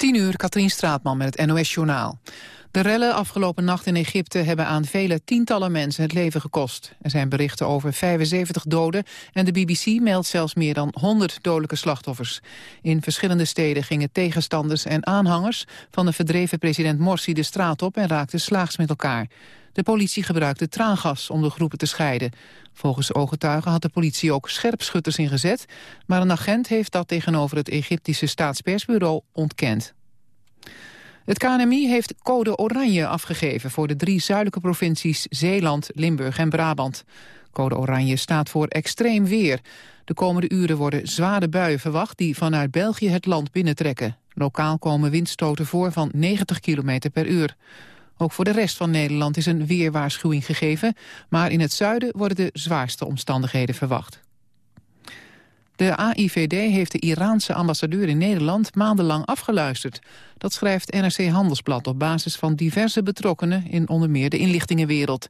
10 uur, Katrien Straatman met het NOS-journaal. De rellen afgelopen nacht in Egypte hebben aan vele tientallen mensen het leven gekost. Er zijn berichten over 75 doden en de BBC meldt zelfs meer dan 100 dodelijke slachtoffers. In verschillende steden gingen tegenstanders en aanhangers van de verdreven president Morsi de straat op en raakten slaags met elkaar. De politie gebruikte traangas om de groepen te scheiden. Volgens ooggetuigen had de politie ook scherpschutters ingezet... maar een agent heeft dat tegenover het Egyptische staatspersbureau ontkend. Het KNMI heeft code oranje afgegeven voor de drie zuidelijke provincies Zeeland, Limburg en Brabant. Code oranje staat voor extreem weer. De komende uren worden zware buien verwacht die vanuit België het land binnentrekken. Lokaal komen windstoten voor van 90 km per uur. Ook voor de rest van Nederland is een weerwaarschuwing gegeven, maar in het zuiden worden de zwaarste omstandigheden verwacht. De AIVD heeft de Iraanse ambassadeur in Nederland maandenlang afgeluisterd. Dat schrijft NRC Handelsblad op basis van diverse betrokkenen in onder meer de inlichtingenwereld.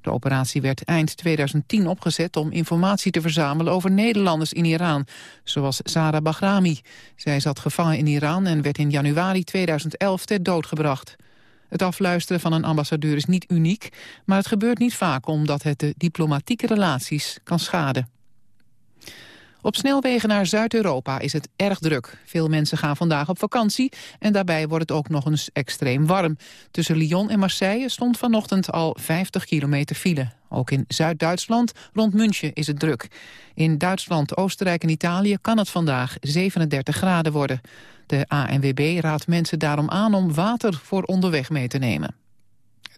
De operatie werd eind 2010 opgezet om informatie te verzamelen over Nederlanders in Iran, zoals Sarah Bahrami. Zij zat gevangen in Iran en werd in januari 2011 ter dood gebracht. Het afluisteren van een ambassadeur is niet uniek, maar het gebeurt niet vaak omdat het de diplomatieke relaties kan schaden. Op snelwegen naar Zuid-Europa is het erg druk. Veel mensen gaan vandaag op vakantie en daarbij wordt het ook nog eens extreem warm. Tussen Lyon en Marseille stond vanochtend al 50 kilometer file. Ook in Zuid-Duitsland, rond München, is het druk. In Duitsland, Oostenrijk en Italië kan het vandaag 37 graden worden. De ANWB raadt mensen daarom aan om water voor onderweg mee te nemen.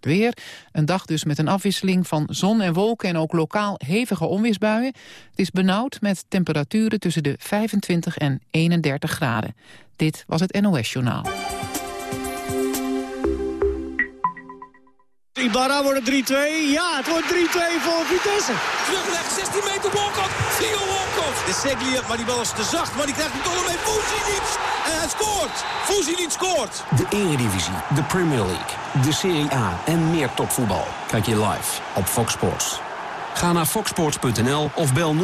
Weer, een dag dus met een afwisseling van zon en wolken... en ook lokaal hevige onweersbuien. Het is benauwd met temperaturen tussen de 25 en 31 graden. Dit was het NOS Journaal. Ibarra wordt het 3-2. Ja, het wordt 3-2 voor Vitesse. Terugleg, 16 meter Wolkot. Theo Wolkot. De Seglia, maar die bal is te zacht. Maar die krijgt hem toch nog mee. Fuzinic. En hij scoort. Fuzinic scoort. De Eredivisie, de Premier League, de Serie A en meer topvoetbal. Kijk je live op Fox Sports. Ga naar foxsports.nl of bel 0909-0101.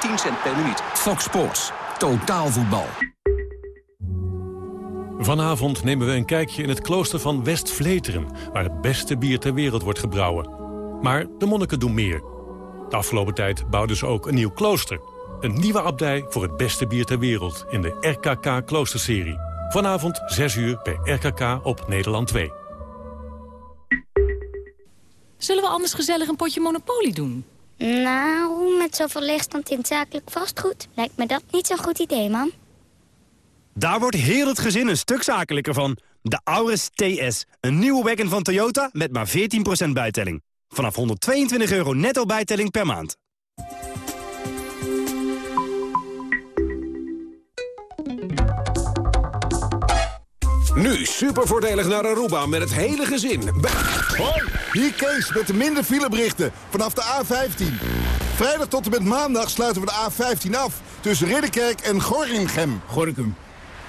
10 cent per minuut. Fox Sports. Totaal voetbal. Vanavond nemen we een kijkje in het klooster van West-Vleteren... waar het beste bier ter wereld wordt gebrouwen. Maar de monniken doen meer. De afgelopen tijd bouwden ze ook een nieuw klooster. Een nieuwe abdij voor het beste bier ter wereld... in de RKK Kloosterserie. Vanavond 6 uur bij RKK op Nederland 2. Zullen we anders gezellig een potje Monopoly doen? Nou, met zoveel leegstand in het zakelijk vastgoed... lijkt me dat niet zo'n goed idee, man. Daar wordt heel het gezin een stuk zakelijker van. De Auris TS, een nieuwe wagon van Toyota met maar 14% bijtelling. Vanaf 122 euro netto bijtelling per maand. Nu super voordelig naar Aruba met het hele gezin. Hoi, hier Kees met de minder fileberichten vanaf de A15. Vrijdag tot en met maandag sluiten we de A15 af tussen Ridderkerk en Gorinchem. Gorinchem.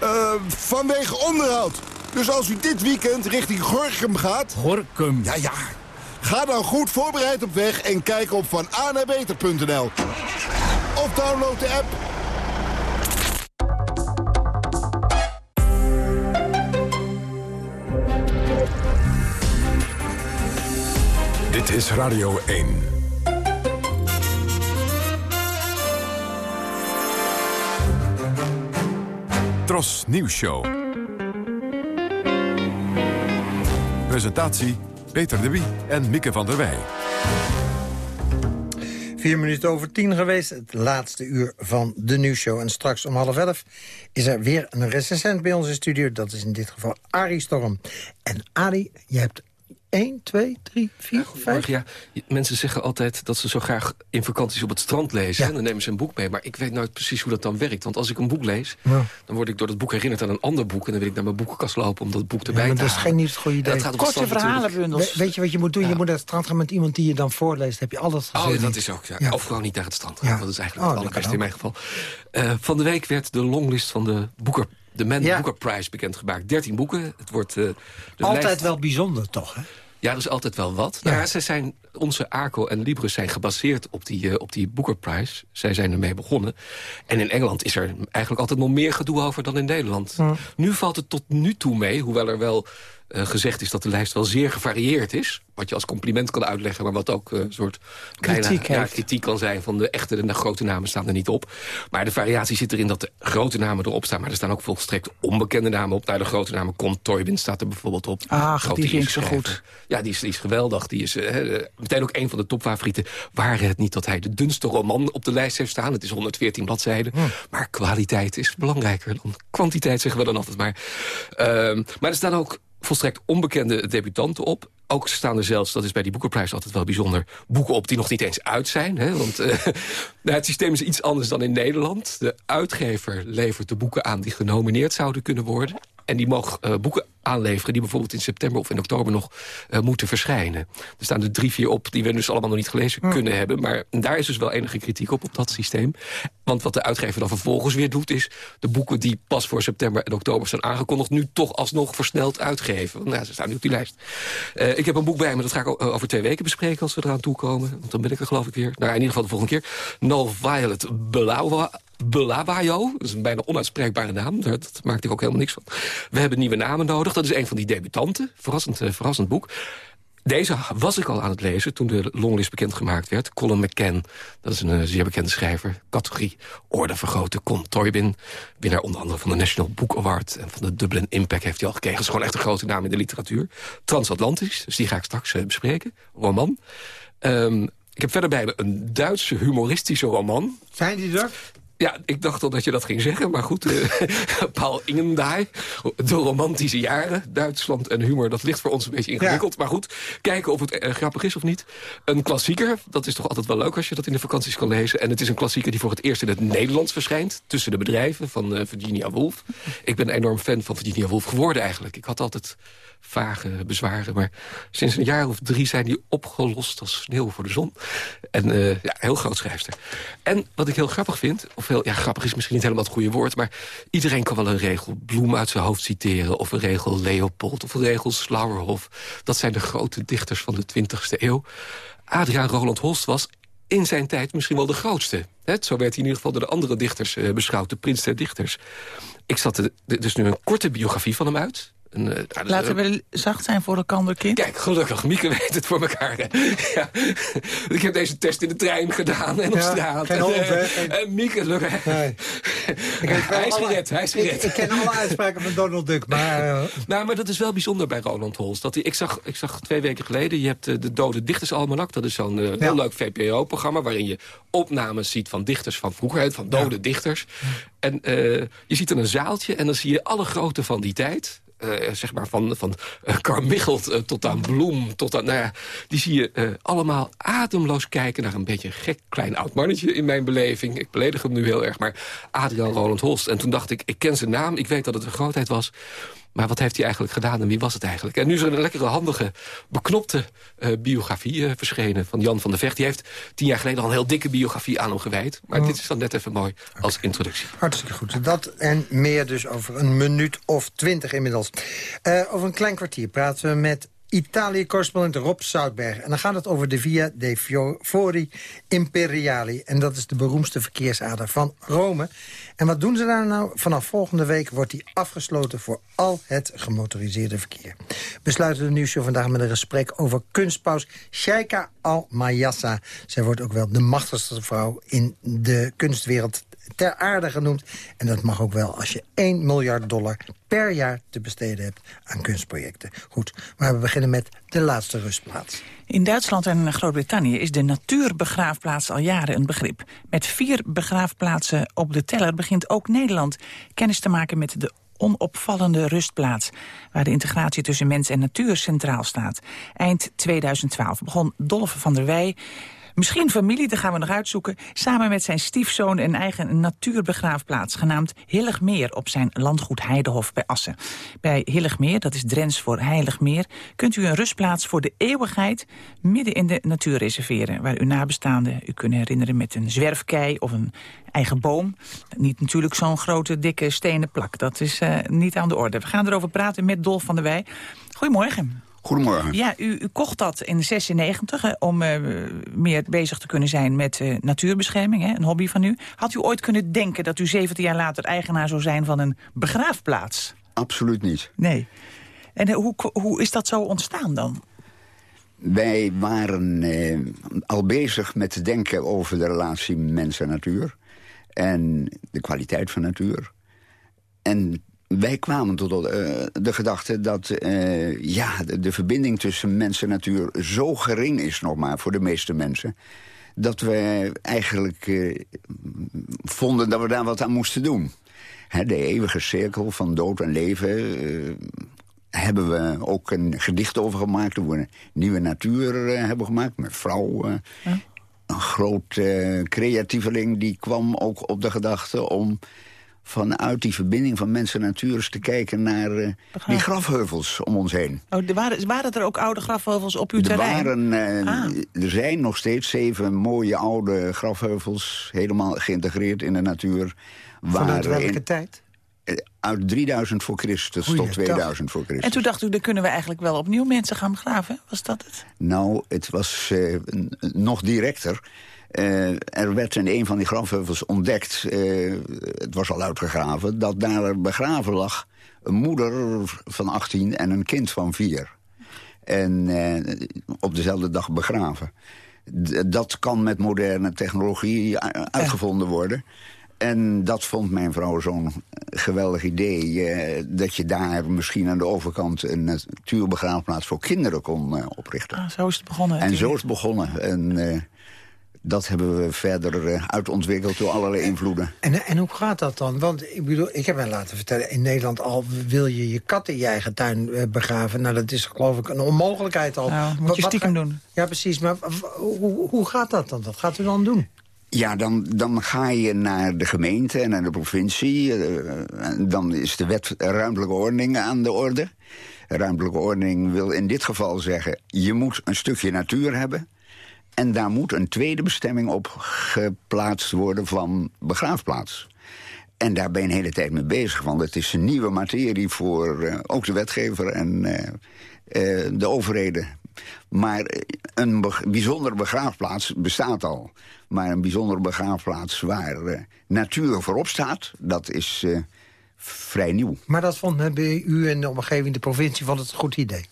Uh, vanwege onderhoud. Dus als u dit weekend richting Gorkum gaat... Gorkum? Ja, ja. Ga dan goed voorbereid op weg en kijk op vananabeter.nl. Of download de app. Dit is Radio 1. Tros Nieuws Show. Presentatie Peter de Wie en Mieke van der Wij. Vier minuten over tien geweest, het laatste uur van de nieuwsshow. En straks om half elf is er weer een recensent bij in studio. Dat is in dit geval Arie Storm. En Arie, je hebt 1, 2, 3, 4, 5? Ja, mensen zeggen altijd dat ze zo graag in vakanties op het strand lezen. En dan nemen ze een boek mee. Maar ik weet nooit precies hoe dat dan werkt. Want als ik een boek lees, ja. dan word ik door dat boek herinnerd aan een ander boek. En dan wil ik naar mijn boekenkast lopen om dat boek erbij ja, te halen. dat is geen niet het goede idee. Korte verhalenbundels. weet je wat je moet doen? Je moet naar het strand gaan met iemand die je dan voorleest. heb je alles gezien. Oh, dat is ook. Ja. Of gewoon niet naar het strand gaan. Dat is eigenlijk oh, het allerbeste in mijn geval. Uh, van de week werd de longlist van de boeker de Man Booker Prize bekendgemaakt. 13 boeken. Het wordt, uh, Altijd wel bijzonder, toch, hè? Ja, er is altijd wel wat. Ja. Nou, zij zijn, onze Arco en Libris zijn gebaseerd op die, uh, op die Booker Prize. Zij zijn ermee begonnen. En in Engeland is er eigenlijk altijd nog meer gedoe over dan in Nederland. Nu valt het tot nu toe mee, hoewel er wel uh, gezegd is dat de lijst wel zeer gevarieerd is. Wat je als compliment kan uitleggen, maar wat ook uh, een soort kritiek, ja, kritiek kan zijn van de echte en de grote namen staan er niet op. Maar de variatie zit erin dat de grote namen erop staan, maar er staan ook volstrekt onbekende namen op. Nou, de grote namen Con Toybin staat er bijvoorbeeld op. Ah, die ik zo goed. Ja, die is, die is geweldig. Die is uh, meteen ook een van de topfavorieten. Waren het niet dat hij de dunste roman op de lijst heeft staan? Het is 114 bladzijden. Hm. Maar kwaliteit is belangrijker dan kwantiteit, zeggen we dan altijd maar. Uh, maar er staan ook volstrekt onbekende debutanten op. Ook staan er zelfs, dat is bij die boekenprijs altijd wel bijzonder... boeken op die nog niet eens uit zijn. Hè? Want uh, nou, het systeem is iets anders dan in Nederland. De uitgever levert de boeken aan die genomineerd zouden kunnen worden. En die mogen uh, boeken aanleveren die bijvoorbeeld in september of in oktober nog uh, moeten verschijnen. Er staan er drie, vier op die we dus allemaal nog niet gelezen hm. kunnen hebben. Maar daar is dus wel enige kritiek op, op dat systeem. Want wat de uitgever dan vervolgens weer doet... is de boeken die pas voor september en oktober zijn aangekondigd... nu toch alsnog versneld uitgeven. Want nou, ze staan nu op die lijst. Uh, ik heb een boek bij me, dat ga ik over twee weken bespreken... als we eraan toekomen. Want dan ben ik er geloof ik weer. Nou, in ieder geval de volgende keer. No Violet Belawa Belabayo. Dat is een bijna onuitspreekbare naam. Daar dat maakte ik ook helemaal niks van. We hebben nieuwe namen nodig. Dat is een van die debutanten. Verrassend, uh, verrassend boek. Deze was ik al aan het lezen toen de longlist bekendgemaakt werd. Colin McCann, dat is een uh, zeer bekende schrijver. Categorie Orde Vergroten. Con Toybin, winnaar onder andere van de National Book Award... en van de Dublin Impact heeft hij al gekregen. Dat is gewoon echt een grote naam in de literatuur. Transatlantisch, dus die ga ik straks uh, bespreken. Roman. Um, ik heb verder bij me een Duitse humoristische roman. Zijn die er? Ja, ik dacht al dat je dat ging zeggen, maar goed. Uh, Paul Ingendaai, de romantische jaren, Duitsland en humor... dat ligt voor ons een beetje ingewikkeld. Maar goed, kijken of het uh, grappig is of niet. Een klassieker, dat is toch altijd wel leuk als je dat in de vakanties kan lezen. En het is een klassieker die voor het eerst in het Nederlands verschijnt... tussen de bedrijven van uh, Virginia Woolf. Ik ben een enorm fan van Virginia Woolf geworden eigenlijk. Ik had altijd vage bezwaren. Maar sinds een jaar of drie zijn die opgelost als sneeuw voor de zon. En uh, ja, heel groot schrijfster. En wat ik heel grappig vind, of heel, ja, grappig is misschien niet helemaal het goede woord... maar iedereen kan wel een regel Bloem uit zijn hoofd citeren... of een regel Leopold of een regel Slauerhof. Dat zijn de grote dichters van de 20e eeuw. Adriaan Roland Holst was in zijn tijd misschien wel de grootste. zo werd hij in ieder geval door de andere dichters uh, beschouwd, de prins der dichters. Ik zat er dus nu een korte biografie van hem uit. Een, uh, Laten we zacht zijn voor elkaar, kind. Kijk, gelukkig. Mieke weet het voor elkaar. ja. Ik heb deze test in de trein gedaan en op ja, straat. Geen hond, hè? En Mieke, lukt nee. Hij is gered, hij is gered. Ik, ik, ken alle uitspraken van Donald Duck, maar... Uh... Nou, maar dat is wel bijzonder bij Roland Holst. Dat hij, ik, zag, ik zag twee weken geleden, je hebt uh, de Dode Dichtersalmanak. Dat is zo'n uh, ja. heel leuk VPRO-programma... waarin je opnames ziet van dichters van vroeger, van dode ja. dichters. En je ziet dan een zaaltje en dan zie je alle grote van die tijd... Uh, zeg maar van, van uh, Carmichelt uh, tot aan Bloem, tot aan, nou ja, die zie je allemaal ademloos kijken naar een beetje gek klein oud mannetje in mijn beleving. Ik beledig hem nu heel erg, maar Adriaan Roland Holst. En toen dacht ik, ik ken zijn naam, ik weet dat het een grootheid was. Maar wat heeft hij eigenlijk gedaan en wie was het eigenlijk? En nu is er een lekkere, handige, beknopte uh, biografie uh, verschenen van Jan van der Vecht. Die heeft tien jaar geleden al een heel dikke biografie aan hem gewijd. Maar oh. dit is dan net even mooi als introductie. Hartstikke goed. Dat en meer dus over een minuut of twintig inmiddels. Uh, over een klein kwartier praten we met Italië-correspondent Rob Zoutberg. En dan gaat het over de Via dei Fori Imperiali. En dat is de beroemdste verkeersader van Rome. En wat doen ze daar nou? Vanaf volgende week wordt die afgesloten voor al het gemotoriseerde verkeer. We sluiten de nieuwsshow vandaag met een gesprek over kunstpaus Sheikha Al-Mayassa. Zij wordt ook wel de machtigste vrouw in de kunstwereld ter aarde genoemd. En dat mag ook wel als je 1 miljard dollar per jaar te besteden hebt aan kunstprojecten. Goed, maar we beginnen met de laatste rustplaats. In Duitsland en Groot-Brittannië is de natuurbegraafplaats al jaren een begrip. Met vier begraafplaatsen op de teller begint ook Nederland kennis te maken met de onopvallende rustplaats... waar de integratie tussen mens en natuur centraal staat. Eind 2012 begon Dolf van der Wij Misschien familie, daar gaan we nog uitzoeken. Samen met zijn stiefzoon een eigen natuurbegraafplaats... genaamd Hilligmeer op zijn landgoed Heidehof bij Assen. Bij Hilligmeer, dat is Drens voor Heilig Meer... kunt u een rustplaats voor de eeuwigheid midden in de natuur reserveren... waar uw nabestaanden u kunnen herinneren met een zwerfkei of een eigen boom. Niet natuurlijk zo'n grote, dikke stenen plak. Dat is uh, niet aan de orde. We gaan erover praten met Dolf van der Wij. Goedemorgen. Goedemorgen. Ja, u, u kocht dat in 96 om uh, meer bezig te kunnen zijn met uh, natuurbescherming, hè, een hobby van u. Had u ooit kunnen denken dat u 17 jaar later eigenaar zou zijn van een begraafplaats? Absoluut niet. Nee. En uh, hoe, hoe is dat zo ontstaan dan? Wij waren al bezig met te denken over de relatie mens en natuur. En de kwaliteit van natuur. En wij kwamen tot uh, de gedachte dat uh, ja, de, de, verbinding tussen mens en natuur zo gering is nog maar voor de meeste mensen. Dat we eigenlijk uh, vonden dat we daar wat aan moesten doen. He, de eeuwige cirkel van dood en leven hebben we ook een gedicht over gemaakt. Hoe we een nieuwe natuur hebben gemaakt met vrouw. Een groot creatieveling die kwam ook op de gedachte om vanuit die verbinding van mensen en natuur... eens te kijken naar uh, die grafheuvels om ons heen. Oh, er waren, waren er ook oude grafheuvels op uw er terrein? Waren, uh, ah. Er zijn nog steeds zeven mooie oude grafheuvels... helemaal geïntegreerd in de natuur. Vanuit welke in, tijd? Uh, uit 3000 voor Christus Goeie, tot 2000 dag. voor Christus. En toen dacht u, dan kunnen we eigenlijk wel opnieuw mensen gaan begraven? Was dat het? Nou, het was nog directer... Uh, er werd in een van die grafheuvels ontdekt, uh, het was al uitgegraven... dat daar begraven lag een moeder van 18 en een kind van 4. En uh, op dezelfde dag begraven. Dat kan met moderne technologie uitgevonden worden. En dat vond mijn vrouw zo'n geweldig idee... dat je daar misschien aan de overkant een natuurbegraafplaats voor kinderen kon oprichten. Ah, zo is het begonnen. En zo is het begonnen. En dat hebben we verder uh, uitontwikkeld door allerlei invloeden. En, en hoe gaat dat dan? Want ik bedoel, ik heb mij laten vertellen... in Nederland al wil je je kat in je eigen tuin uh, begraven. Nou, dat is geloof ik een onmogelijkheid al. Nou, moet je stiekem doen. Ja, precies. Maar hoe, hoe gaat dat dan? Wat gaat u dan doen? Ja, dan, dan ga je naar de gemeente en naar de provincie. Uh, dan is de wet ruimtelijke ordening aan de orde. Ruimtelijke ordening wil in dit geval zeggen... je moet een stukje natuur hebben... En daar moet een tweede bestemming op geplaatst worden van begraafplaats. En daar ben je een hele tijd mee bezig, want het is een nieuwe materie voor uh, ook de wetgever en uh, uh, de overheden. Maar een be bijzondere begraafplaats bestaat al. Maar een bijzondere begraafplaats waar natuur voorop staat, dat is vrij nieuw. Maar dat vond u en de omgeving, de provincie, vond het een goed idee?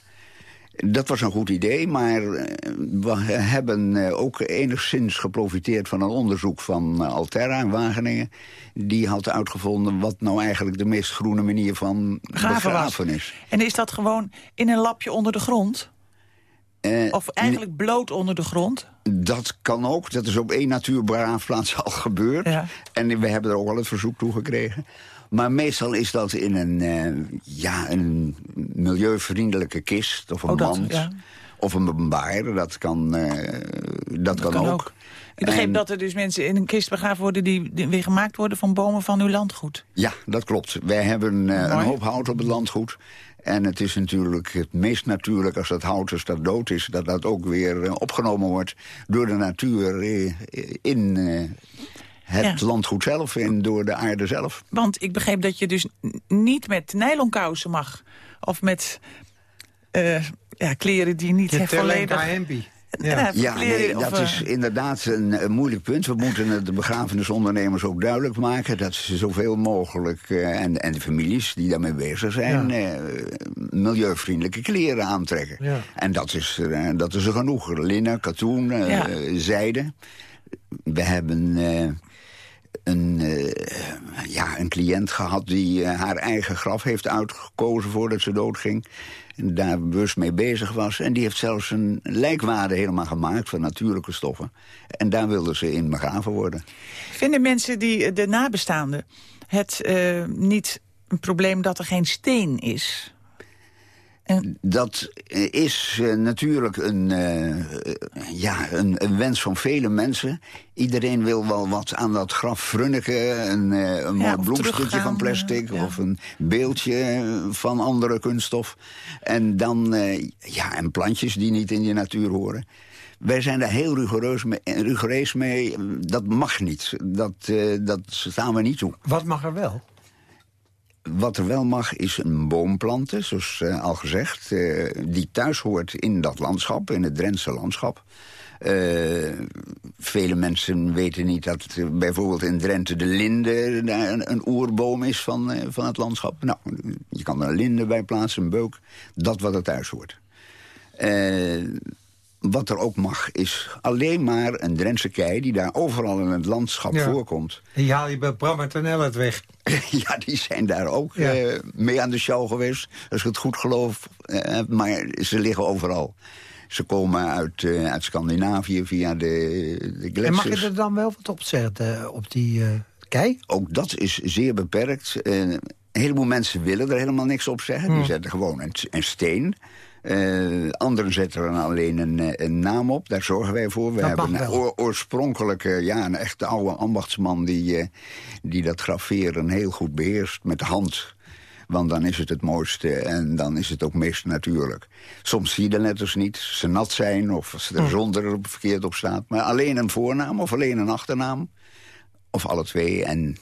Dat was een goed idee, maar eh, we hebben eh, ook enigszins geprofiteerd van een onderzoek van eh, Alterra in Wageningen. Die had uitgevonden wat nou eigenlijk de meest groene manier van begraven is. En is dat gewoon in een lapje onder de grond? Uh, of eigenlijk bloot onder de grond? Dat kan ook. Dat is op één natuurbegraafplaats al gebeurd. Ja. En we hebben er ook al het verzoek toe gekregen. Maar meestal is dat in een, uh, ja, een milieuvriendelijke kist of een oh, mand. Ja. Of een baar, dat kan, uh, dat, dat, kan, ook. Ik begreep en, dat er dus mensen in een kist begraven worden... die, die, weer gemaakt worden van bomen van uw landgoed. Ja, dat klopt. Wij hebben uh, een hoop hout op het landgoed. En het is natuurlijk het meest natuurlijk als dat hout als dat dood is... dat dat ook weer opgenomen wordt door de natuur in het landgoed zelf en door de aarde zelf. Want ik begreep dat je dus niet met nylonkousen mag. Of met uh, ja, kleren die niet je volledig... Ja, ja nee, dat is inderdaad een, een, moeilijk punt. We moeten de begrafenisondernemers ook duidelijk maken... dat ze zoveel mogelijk, uh, en, en de families die daarmee bezig zijn... Ja. Uh, milieuvriendelijke kleren aantrekken. Ja. En dat is, uh, dat is er genoeg. Linnen, katoen, zijde. We hebben een, uh, ja, een cliënt gehad die uh, haar eigen graf heeft uitgekozen voordat ze doodging. En daar bewust mee bezig was. En die heeft zelfs een lijkwaarde helemaal gemaakt van natuurlijke stoffen. En daar wilde ze in begraven worden. Vinden mensen die de nabestaanden het niet een probleem dat er geen steen is? Dat is uh, natuurlijk een, uh, ja, een, een, wens van vele mensen. Iedereen wil wel wat aan dat graf frunniken. Een, uh, een ja, mooi bloemstukje van plastic ja. of een beeldje van andere kunststof. En dan ja, en plantjes die niet in je natuur horen. Wij zijn daar heel rigoureus mee. Rigoureus mee. Dat mag niet. Dat, dat staan we niet toe. Wat mag er wel? Wat er wel mag is een boom planten, zoals uh, al gezegd... Uh, die thuis hoort in dat landschap, in het Drentse landschap. Uh, vele mensen weten niet dat bijvoorbeeld in Drenthe de linde een, een oerboom is van, van het landschap. Nou, je kan er een linde bij plaatsen, een beuk, dat wat er thuis hoort. Wat er ook mag, is alleen maar een Drentse kei... die daar overal in het landschap voorkomt. Die haal je bij Bram en het weg. ja, die zijn daar ook eh, mee aan de show geweest. Als ik het goed geloof. Uh, maar ze liggen overal. Ze komen uit, uh, uit Scandinavië via de, de gletsjers. En mag je er dan wel wat op zetten op die kei? Ook dat is zeer beperkt. een heleboel mensen willen er helemaal niks op zeggen. Die hmm. zetten gewoon een, een steen... Uh, anderen zetten er alleen een, eh, een, naam op, daar zorgen wij voor. We hebben een oor, oorspronkelijke, ja, een echte oude ambachtsman... Die, die dat graveren heel goed beheerst met de hand. Want dan is het het mooiste en dan is het ook meest natuurlijk. Soms zie je de letters niet, ze nat zijn of ze er hm. zonder verkeerd op staat. Maar alleen een voornaam of alleen een achternaam. Of alle twee. En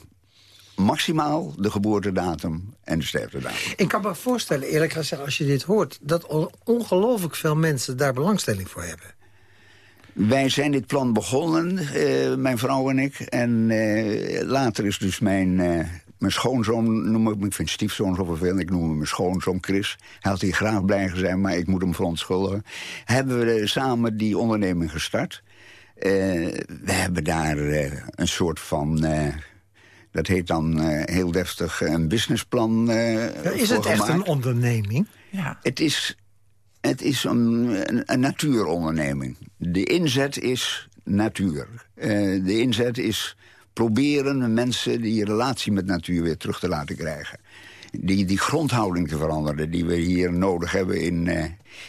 maximaal de geboortedatum en de sterftedatum. Ik kan me voorstellen, eerlijk gezegd, als je dit hoort... dat ongelooflijk veel mensen daar belangstelling voor hebben. Wij zijn dit plan begonnen, uh, mijn vrouw en ik. En uh, later is dus mijn, uh, mijn schoonzoon, noem ik, ik vind stiefzoon zo vervelend... ik noem hem mijn schoonzoon Chris. Hij had hier graag blij zijn, maar ik moet hem verontschuldigen. Hebben we samen die onderneming gestart. we hebben daar een soort van dat heet dan uh, heel deftig een businessplan uh, ja, Is het echt een onderneming? Ja. Het is, het is een, een, natuuronderneming. De inzet is natuur. Uh, de inzet is proberen mensen die relatie met natuur weer terug te laten krijgen. Die, die grondhouding te veranderen die we hier nodig hebben in,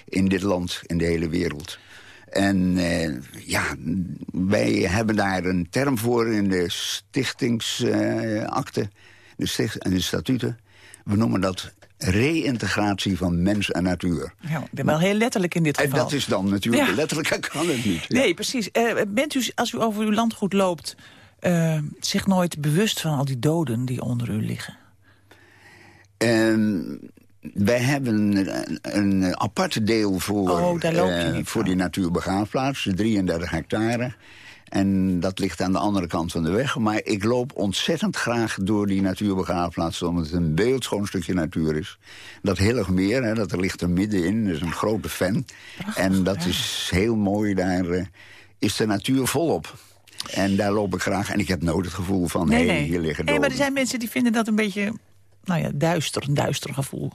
in dit land, in de hele wereld. En uh, ja, wij hebben daar een term voor in de stichtingsakte de sticht en de statuten. We noemen dat reïntegratie van mens en natuur. Ja, ik ben wel heel letterlijk in dit geval. En dat is dan natuurlijk, ja. letterlijk kan het niet. Nee, precies. Uh, bent u, als u over uw landgoed loopt, uh, zich nooit bewust van al die doden die onder u liggen? Uh, wij hebben een, een apart deel voor, oh, uh, voor die natuurbegraafplaats, 33 hectare. En dat ligt aan de andere kant van de weg. Maar ik loop ontzettend graag door die natuurbegraafplaats... omdat het een beeldschoon stukje natuur is. Dat Hilligmeer, hè, dat er ligt er middenin, is een grote fan. en dat is heel mooi, daar uh, is de natuur volop. En daar loop ik graag. En ik heb nooit het gevoel van, hé, hey, hier liggen. Nee, maar er zijn mensen die vinden dat een beetje nou ja, duister, een duister gevoel.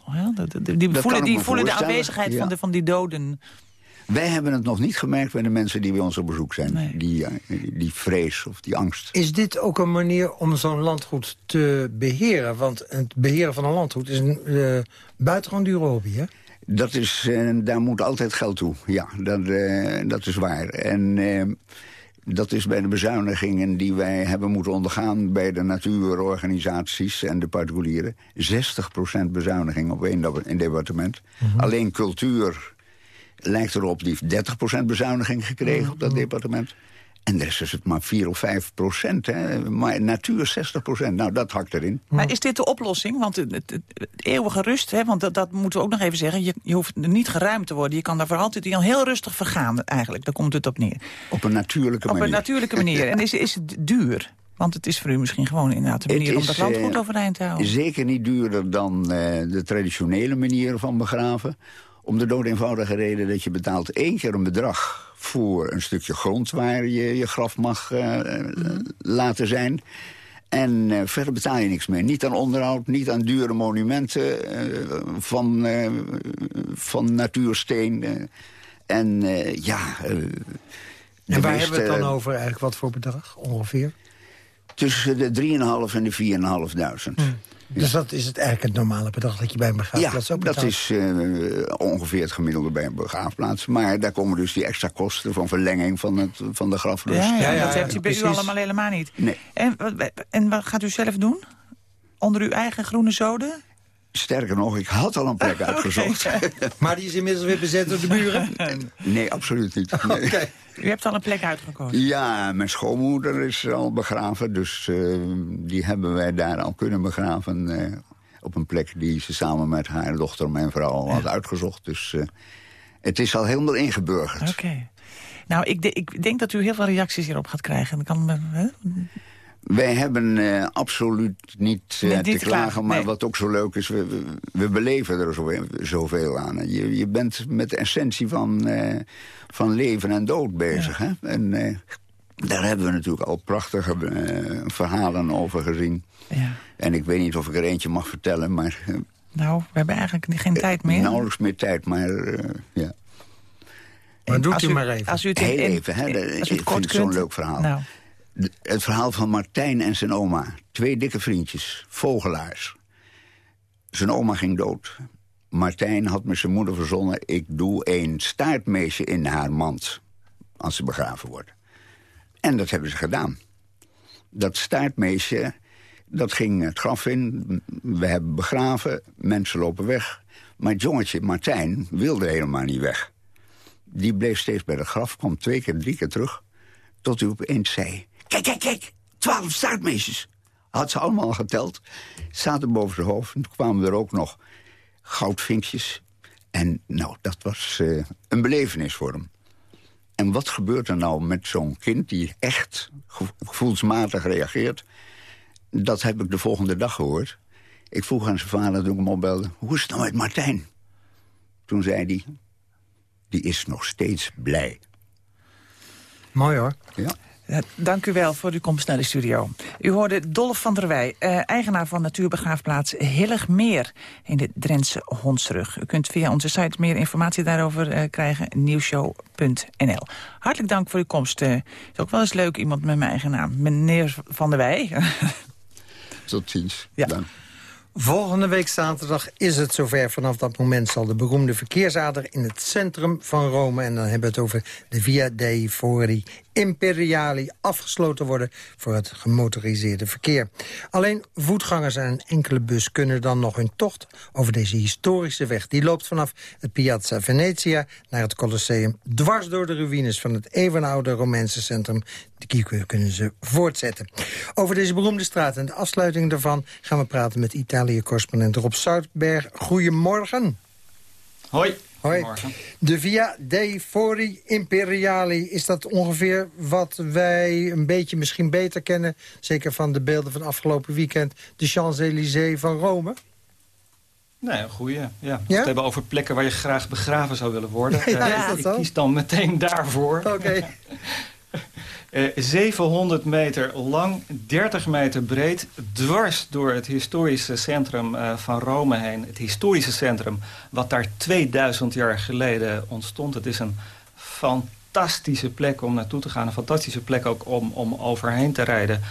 Die, die voelen, die voelen de aanwezigheid van, de, van die doden. Wij hebben het nog niet gemerkt bij de mensen die bij ons op bezoek zijn. Die, eh, die vrees of die angst. Is dit ook een manier om zo'n landgoed te beheren? Want het beheren van een landgoed is een uh, buitengewoon duur hobby, hè? Dat is, uh, daar moet altijd geld toe, ja, dat, uh, dat is waar. En dat is bij de bezuinigingen die wij hebben moeten ondergaan... bij de natuurorganisaties en de particulieren. 60% bezuiniging op één departement. Mhm. Alleen cultuur lijkt erop die 30% bezuiniging gekregen op dat mhm. departement. En de rest is het maar 4 of 5 procent. Hè? Maar natuur 60 procent. Nou, dat hakt erin. Maar is dit de oplossing? Want het, het, eeuwige rust, hè? want dat, dat, moeten we ook nog even zeggen... Je, je hoeft niet geruimd te worden. Je kan daar voor altijd heel rustig vergaan, eigenlijk. Daar komt het op neer. Op een natuurlijke manier. Op een natuurlijke manier. En is, is het duur? Want het is voor u misschien gewoon inderdaad een manier om dat land goed overeind te houden. Zeker niet duurder dan uh, de traditionele manier van begraven. Om de dood eenvoudige reden dat je betaalt één keer een bedrag voor een stukje grond waar je je graf mag uh, laten zijn. En uh, verder betaal je niks meer. Niet aan onderhoud, niet aan dure monumenten uh, van, van natuursteen. en ja... en waar hebben we het dan over eigenlijk? Wat voor bedrag ongeveer? Tussen de 3.500 en de 4.500. Hmm. Dus dat is het eigenlijk het normale bedrag dat je bij een begraafplaats ja, ook betaalt? dat is uh, ongeveer het gemiddelde bij een begraafplaats. Maar daar komen dus die extra kosten van verlenging van, het, van de grafrust. Ja, ja, ja dat heeft u bij u allemaal helemaal niet. Nee. En, en wat gaat u zelf doen? Onder uw eigen groene zoden? Sterker nog, ik had al een plek uitgezocht. maar die is inmiddels weer bezet door de buren? nee, absoluut niet. Nee. U hebt al een plek uitgekozen? Ja, mijn schoonmoeder is al begraven. Dus uh, die hebben wij daar al kunnen begraven. Uh, Op een plek die ze samen met haar dochter en mijn vrouw al had uitgezocht. Dus uh, het is al helemaal ingeburgerd. Oké. Nou, ik, de, ik, denk dat u heel veel reacties hierop gaat krijgen. Kan, hè? Wij hebben uh, absoluut niet, uh, te klagen, maar wat ook zo leuk is... we, we, we beleven er zo, zoveel aan. Je, je bent met de essentie van, uh, van leven en dood bezig. Hè? En daar hebben we natuurlijk al prachtige verhalen over gezien. Ja. En ik weet niet of ik er eentje mag vertellen, maar... nou, we hebben eigenlijk geen tijd meer. Nauwelijks meer tijd, maar ja. Maar doet u, maar even. Als u het Heel in, even, hè? ik vind het zo'n leuk verhaal. Nou het verhaal van Martijn en zijn oma. Twee dikke vriendjes, vogelaars. Zijn oma ging dood. Martijn had met zijn moeder verzonnen... ik doe een staartmeisje in haar mand als ze begraven wordt. En dat hebben ze gedaan. Dat staartmeisje, dat ging het graf in. We hebben begraven, mensen lopen weg. Maar het jongetje, Martijn, wilde helemaal niet weg. Die bleef steeds bij het graf, kwam twee keer, drie keer terug... tot hij opeens zei... Kijk, kijk, kijk. Twaalf staartmeisjes. Had ze allemaal geteld. Zaten boven zijn hoofd. En toen kwamen er ook nog goudvinkjes. En nou, dat was uh, een belevenis voor hem. En wat gebeurt er nou met zo'n kind die echt gevoelsmatig reageert? Dat heb ik de volgende dag gehoord. Ik vroeg aan zijn vader toen ik hem opbelde... hoe is het nou met Martijn? Toen zei hij... die is nog steeds blij. Mooi hoor. Ja. Dank u wel voor uw komst naar de studio. U hoorde Dolf van der Wij, eh, eigenaar van natuurbegraafplaats Hilligmeer in de Drentse Hondsrug. U kunt via onze site meer informatie daarover uh, krijgen, nieuwshow.nl. Hartelijk dank voor uw komst. Uh, is ook wel eens leuk, iemand met mijn eigen naam. Meneer van der Wij. Tot ziens. Ja. Dank. Volgende week zaterdag is het zover. Vanaf dat moment zal de beroemde verkeersader in het centrum van Rome... en dan hebben we het over de Via dei Fori Imperiali afgesloten worden voor het gemotoriseerde verkeer. Alleen voetgangers en een enkele bus kunnen dan nog hun tocht over deze historische weg. Die loopt vanaf het Piazza Venezia naar het Colosseum, dwars door de ruïnes van het eeuwenoude Romeinse centrum. Die kunnen ze voortzetten. Over deze beroemde straat en de afsluiting daarvan gaan we praten met Italië-correspondent Rob Zoutberg. Goedemorgen. Hoi. De Via dei Fori Imperiali, is dat ongeveer wat wij een beetje misschien beter kennen... zeker van de beelden van afgelopen weekend... de Champs-Élysées van Rome? Nee, een goeie. Ja. We hebben over plekken waar je graag begraven zou willen worden. Ja, uh, ik kies dan meteen daarvoor. Oké. 700 eh, meter lang, 30 meter breed, dwars door het historische centrum uh, van Rome heen. Het historische centrum, wat daar 2000 jaar geleden ontstond. Het is een fantastische plek om naartoe te gaan. Een fantastische plek ook om, om overheen te rijden.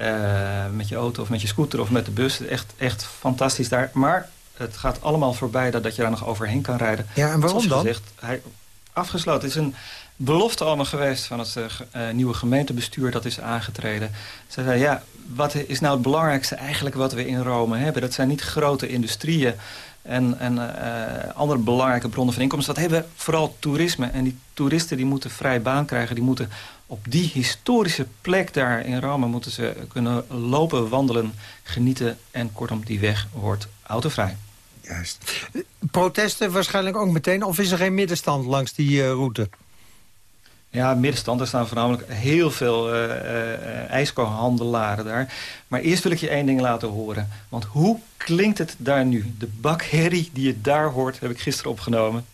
Uh, met je auto of met je scooter of met de bus. Echt, echt fantastisch daar. Maar het gaat allemaal voorbij dat, dat je daar nog overheen kan rijden. Ja, en waarom dan? Gezegd, hij, afgesloten is een belofte allemaal geweest van het uh, nieuwe gemeentebestuur dat is aangetreden. Ze zeiden, ja, wat is nou het belangrijkste eigenlijk wat we in Rome hebben? Dat zijn niet grote industrieën en, en uh, andere belangrijke bronnen van inkomsten. Dat hebben vooral toerisme. En die toeristen die moeten vrij baan krijgen. Die moeten op die historische plek daar in Rome moeten ze kunnen lopen, wandelen, genieten. En kortom, die weg wordt autovrij. Juist. Protesten waarschijnlijk ook meteen? Of is er geen middenstand langs die route? Ja, middenstand. staan voornamelijk heel veel uh, uh, ijskohandelaren daar. Maar eerst wil ik je één ding laten horen. Want hoe klinkt het daar nu? De bakherrie die je daar hoort, heb ik gisteren opgenomen.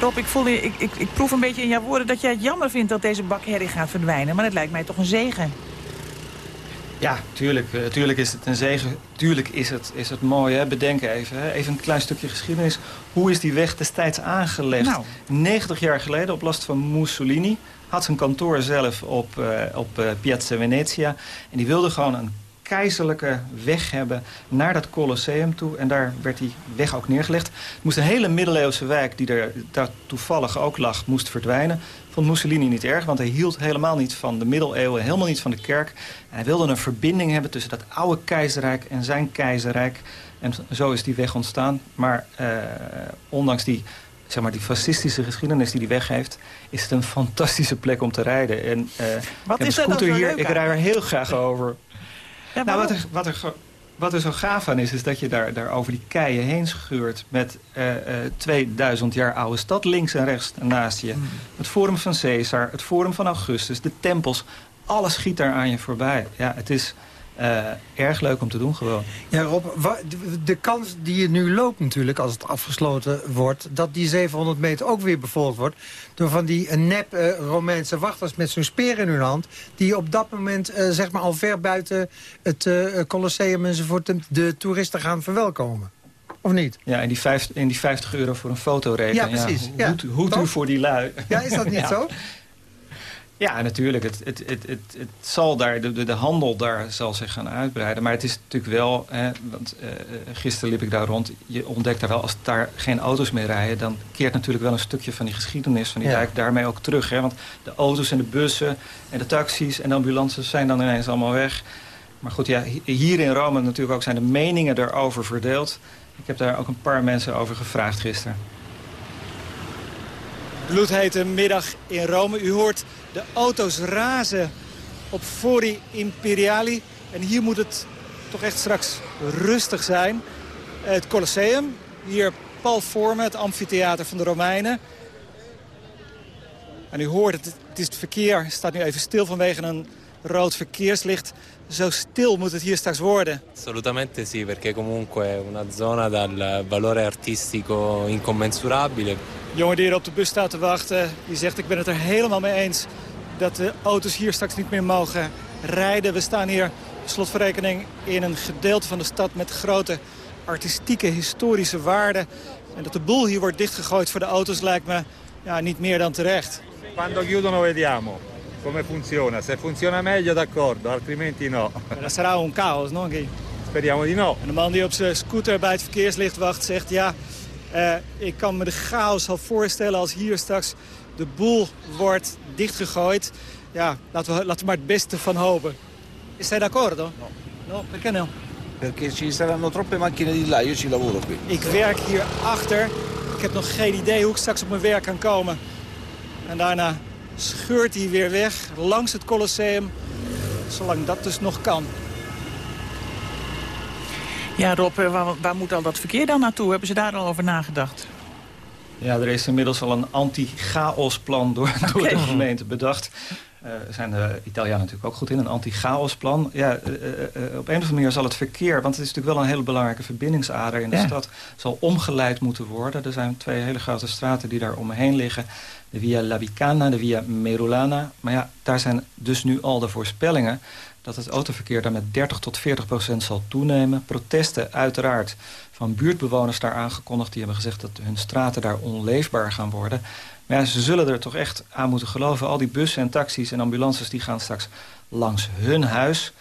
Rob, ik, voel, ik, ik, ik proef een beetje in jouw woorden dat jij het jammer vindt dat deze bakherrie gaat verdwijnen. Maar het lijkt mij toch een zegen. Ja, tuurlijk, uh, tuurlijk is het een zegen. Tuurlijk is het, is het mooi. Hè? Bedenk even. Hè? Even een klein stukje geschiedenis. Hoe is die weg destijds aangelegd? Nou. 90 jaar geleden op last van Mussolini. Had zijn kantoor zelf op, uh, op uh, Piazza Venezia. En die wilde gewoon een keizerlijke weg hebben naar dat Colosseum toe. En daar werd die weg ook neergelegd. Het moest een hele middeleeuwse wijk, die er daar toevallig ook lag, moest verdwijnen. Vond Mussolini niet erg, want hij hield helemaal niet van de middeleeuwen, helemaal niet van de kerk. En hij wilde een verbinding hebben tussen dat oude keizerrijk en zijn keizerrijk. En zo is die weg ontstaan. Maar eh, ondanks die zeg maar, die fascistische geschiedenis die hij weggeeft... is het een fantastische plek om te rijden. En, uh, wat is er hier, leuk Ik rij er heel graag over. Ja, nou, wat er, wat, er, wat er zo gaaf aan is, is dat je daar, daar over die keien heen scheurt... met uh, uh, 2000 jaar oude stad links en rechts naast je. Mm. Het Forum van Caesar, het Forum van Augustus, de tempels. Alles schiet daar aan je voorbij. Ja, het is... Uh, erg leuk om te doen gewoon. Ja, Rob, de kans die je nu loopt natuurlijk als het afgesloten wordt... dat die 700 meter ook weer bevolkt wordt... door van die nep uh, Romeinse wachters met zo'n speer in hun hand... die op dat moment uh, zeg maar al ver buiten het Colosseum enzovoort... De, toeristen gaan verwelkomen. Of niet? Ja, en die, vijf, en die 50 euro voor een fotorekening. Ja, precies. Ja, Hoe, hoe u voor die lui? Ja, is dat niet ja. zo? Ja, natuurlijk. Het, het, het, het, het zal daar, de, de handel daar zal zich gaan uitbreiden. Maar het is natuurlijk wel, hè, want uh, gisteren liep ik daar rond. Je ontdekt daar wel, als daar geen auto's meer rijden... dan keert natuurlijk wel een stukje van die geschiedenis van die ja. dijk daarmee ook terug. Hè? Want de auto's en de bussen en de taxis en de ambulances zijn dan ineens allemaal weg. Maar goed, ja, hier in Rome natuurlijk ook zijn de meningen daarover verdeeld. Ik heb daar ook een paar mensen over gevraagd gisteren. Bloedhete middag in Rome. U hoort de auto's razen op Fori Imperiali. En hier moet het toch echt straks rustig zijn. Het Colosseum, hier pal voor me, het amfitheater van de Romeinen. En u hoort het, het, is het verkeer staat nu even stil vanwege een rood verkeerslicht. Zo stil moet het hier straks worden. Assolutamente sì, perché comunque è una zona dal valore artistico incommensurabile. Jongen die hier op de bus staat te wachten, die zegt ik ben het er helemaal mee eens dat de auto's hier straks niet meer mogen rijden. We staan hier, slotverrekening, in een gedeelte van de stad met grote artistieke, historische waarden. En dat de boel hier wordt dichtgegooid voor de auto's lijkt me ja, niet meer dan terecht. Quando chiudono vediamo come funziona. Se funziona meglio d'accordo, altrimenti no. Dat sarà un caos, no? Speriamo di no. En de man die op zijn scooter bij het verkeerslicht wacht zegt... ja, uh, ik kan me de chaos al voorstellen als hier straks de boel wordt dichtgegooid. Ja, laten we, laten we maar het beste van hopen. Is hij d'accordo? No. No, perché no? Perché ci saranno troppe macchine di là, io ci lavoro qui. Ik werk hier achter. Ik heb nog geen idee hoe ik straks op mijn werk kan komen. En daarna scheurt hij weer weg langs het Colosseum. Zolang dat dus nog kan. Ja, Rob, waar, waar moet al dat verkeer dan naartoe? Hebben ze daar al over nagedacht? Ja, er is inmiddels al een anti-chaosplan door, okay. door de gemeente bedacht. Uh, zijn de Italianen natuurlijk ook goed in, een anti-chaosplan. Ja, uh, op een of andere manier zal het verkeer... want het is natuurlijk wel een hele belangrijke verbindingsader in de ja. stad... zal omgeleid moeten worden. Er zijn twee hele grote straten die daar omheen liggen. De Via Labicana, de Via Merulana. Maar ja, daar zijn dus nu al de voorspellingen... dat het autoverkeer daar met 30 tot 40 procent zal toenemen. Protesten uiteraard van buurtbewoners daar aangekondigd. Die hebben gezegd dat hun straten daar onleefbaar gaan worden. Maar ja, ze zullen er toch echt aan moeten geloven. Al die bussen en taxis en ambulances die gaan straks langs hun huis.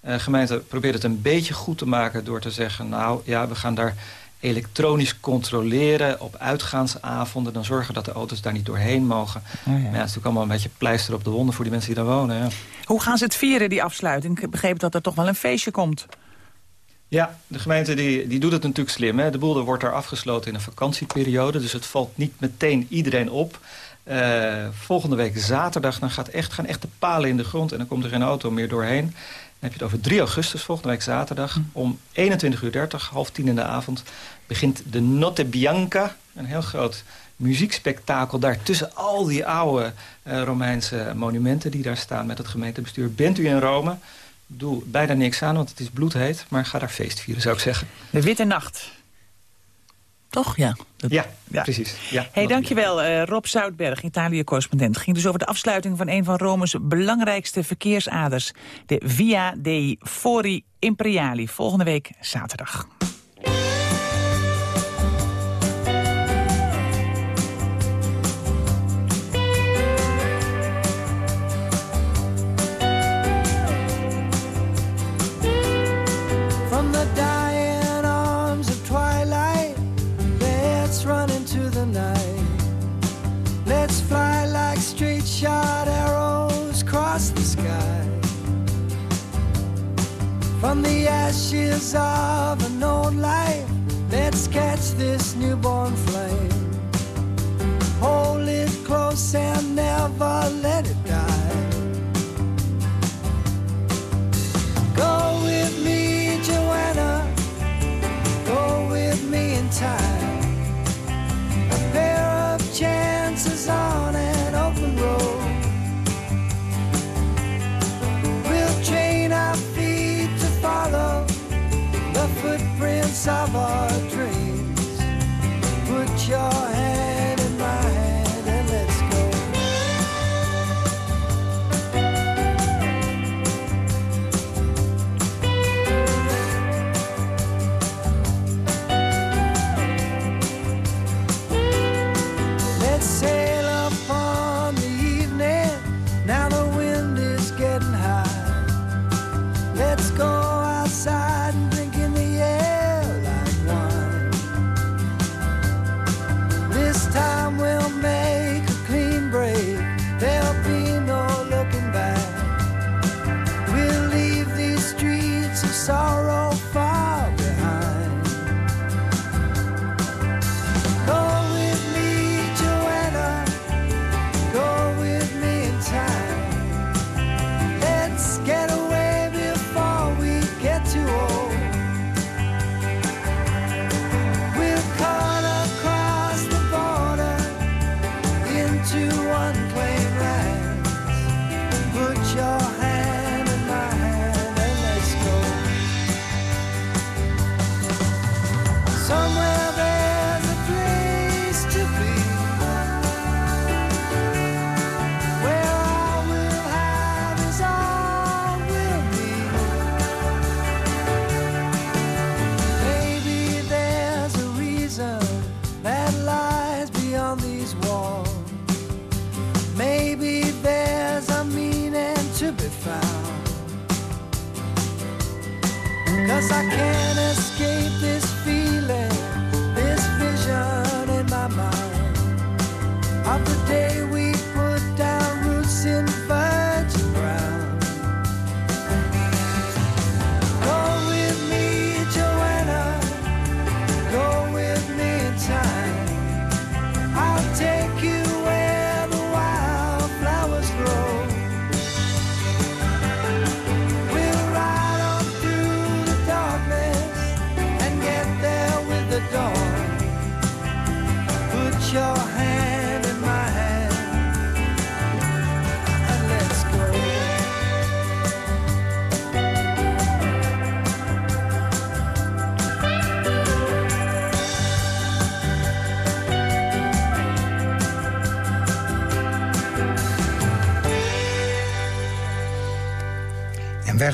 De uh, gemeente probeert het een beetje goed te maken door te zeggen... nou ja, we gaan daar elektronisch controleren op uitgaansavonden. Dan zorgen dat de auto's daar niet doorheen mogen. Oh ja. Maar ja, het is natuurlijk allemaal een beetje pleister op de wonden voor die mensen die daar wonen. Ja. Hoe gaan ze het vieren, die afsluiting? Ik begreep dat er toch wel een feestje komt. Ja, de gemeente die, die doet het natuurlijk slim. Hè? De boel wordt daar afgesloten in een vakantieperiode. Dus het valt niet meteen iedereen op. Uh, volgende week zaterdag dan gaat echt, gaan echt de palen in de grond... en dan komt er geen auto meer doorheen. Dan heb je het over 3 augustus, volgende week zaterdag. Om 21.30 uur, half tien in de avond... begint de Notte Bianca, een heel groot muziekspektakel... daar tussen al die oude uh, Romeinse monumenten die daar staan... met het gemeentebestuur. Bent u in Rome doe bijna niks aan, want het is bloedheet. Maar ga daar feest vieren, zou ik zeggen. De Witte Nacht. Toch? Ja. Dat, ja, ja, precies. Ja, hey, dankjewel uh, Rob Zoutberg, Italië-correspondent. ging dus over de afsluiting van een van Rome's belangrijkste verkeersaders. De Via dei Fori Imperiali. Volgende week zaterdag. ashes of an old life.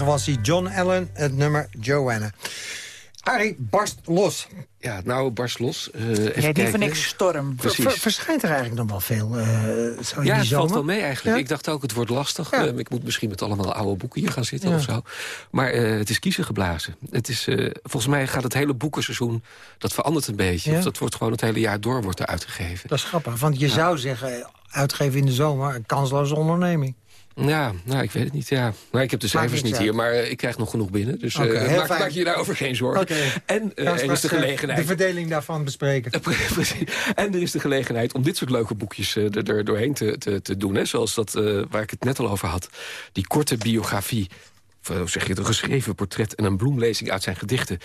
Was hij, John Allen, het nummer Joanna. Arie, barst los. Ja, nou, barst los. Uh, even Ja, die kijken. van niks storm. Precies. Ver- verschijnt er eigenlijk nog wel veel eh, zo in Ja, die het valt zomer? wel mee eigenlijk. Ja? Ik dacht ook, het wordt lastig. Ja. Eh, ik moet misschien met allemaal oude boeken hier gaan zitten Ja. of zo. Maar eh, het is kiezen geblazen. Het is, eh, volgens mij gaat het hele boekenseizoen... dat verandert een beetje. Ja. Of dat wordt gewoon het hele jaar door wordt er uitgegeven. Dat is grappig, want je zou zeggen... uitgeven in de zomer, een kansloze onderneming. Ja, nou, ik weet het niet. Ja. Maar ik heb de cijfers niet uit. hier, maar eh, ik krijg nog genoeg binnen. Dus eh, maak, maak je daarover geen zorgen. En eh, er is de gelegenheid... De verdeling daarvan bespreken. Precies. En er is de gelegenheid om dit soort leuke boekjes er, er doorheen te, te, te doen. Hè? Zoals dat waar ik het net al over had. Die korte biografie. Of, zeg je het, een geschreven portret en een bloemlezing uit zijn gedichten.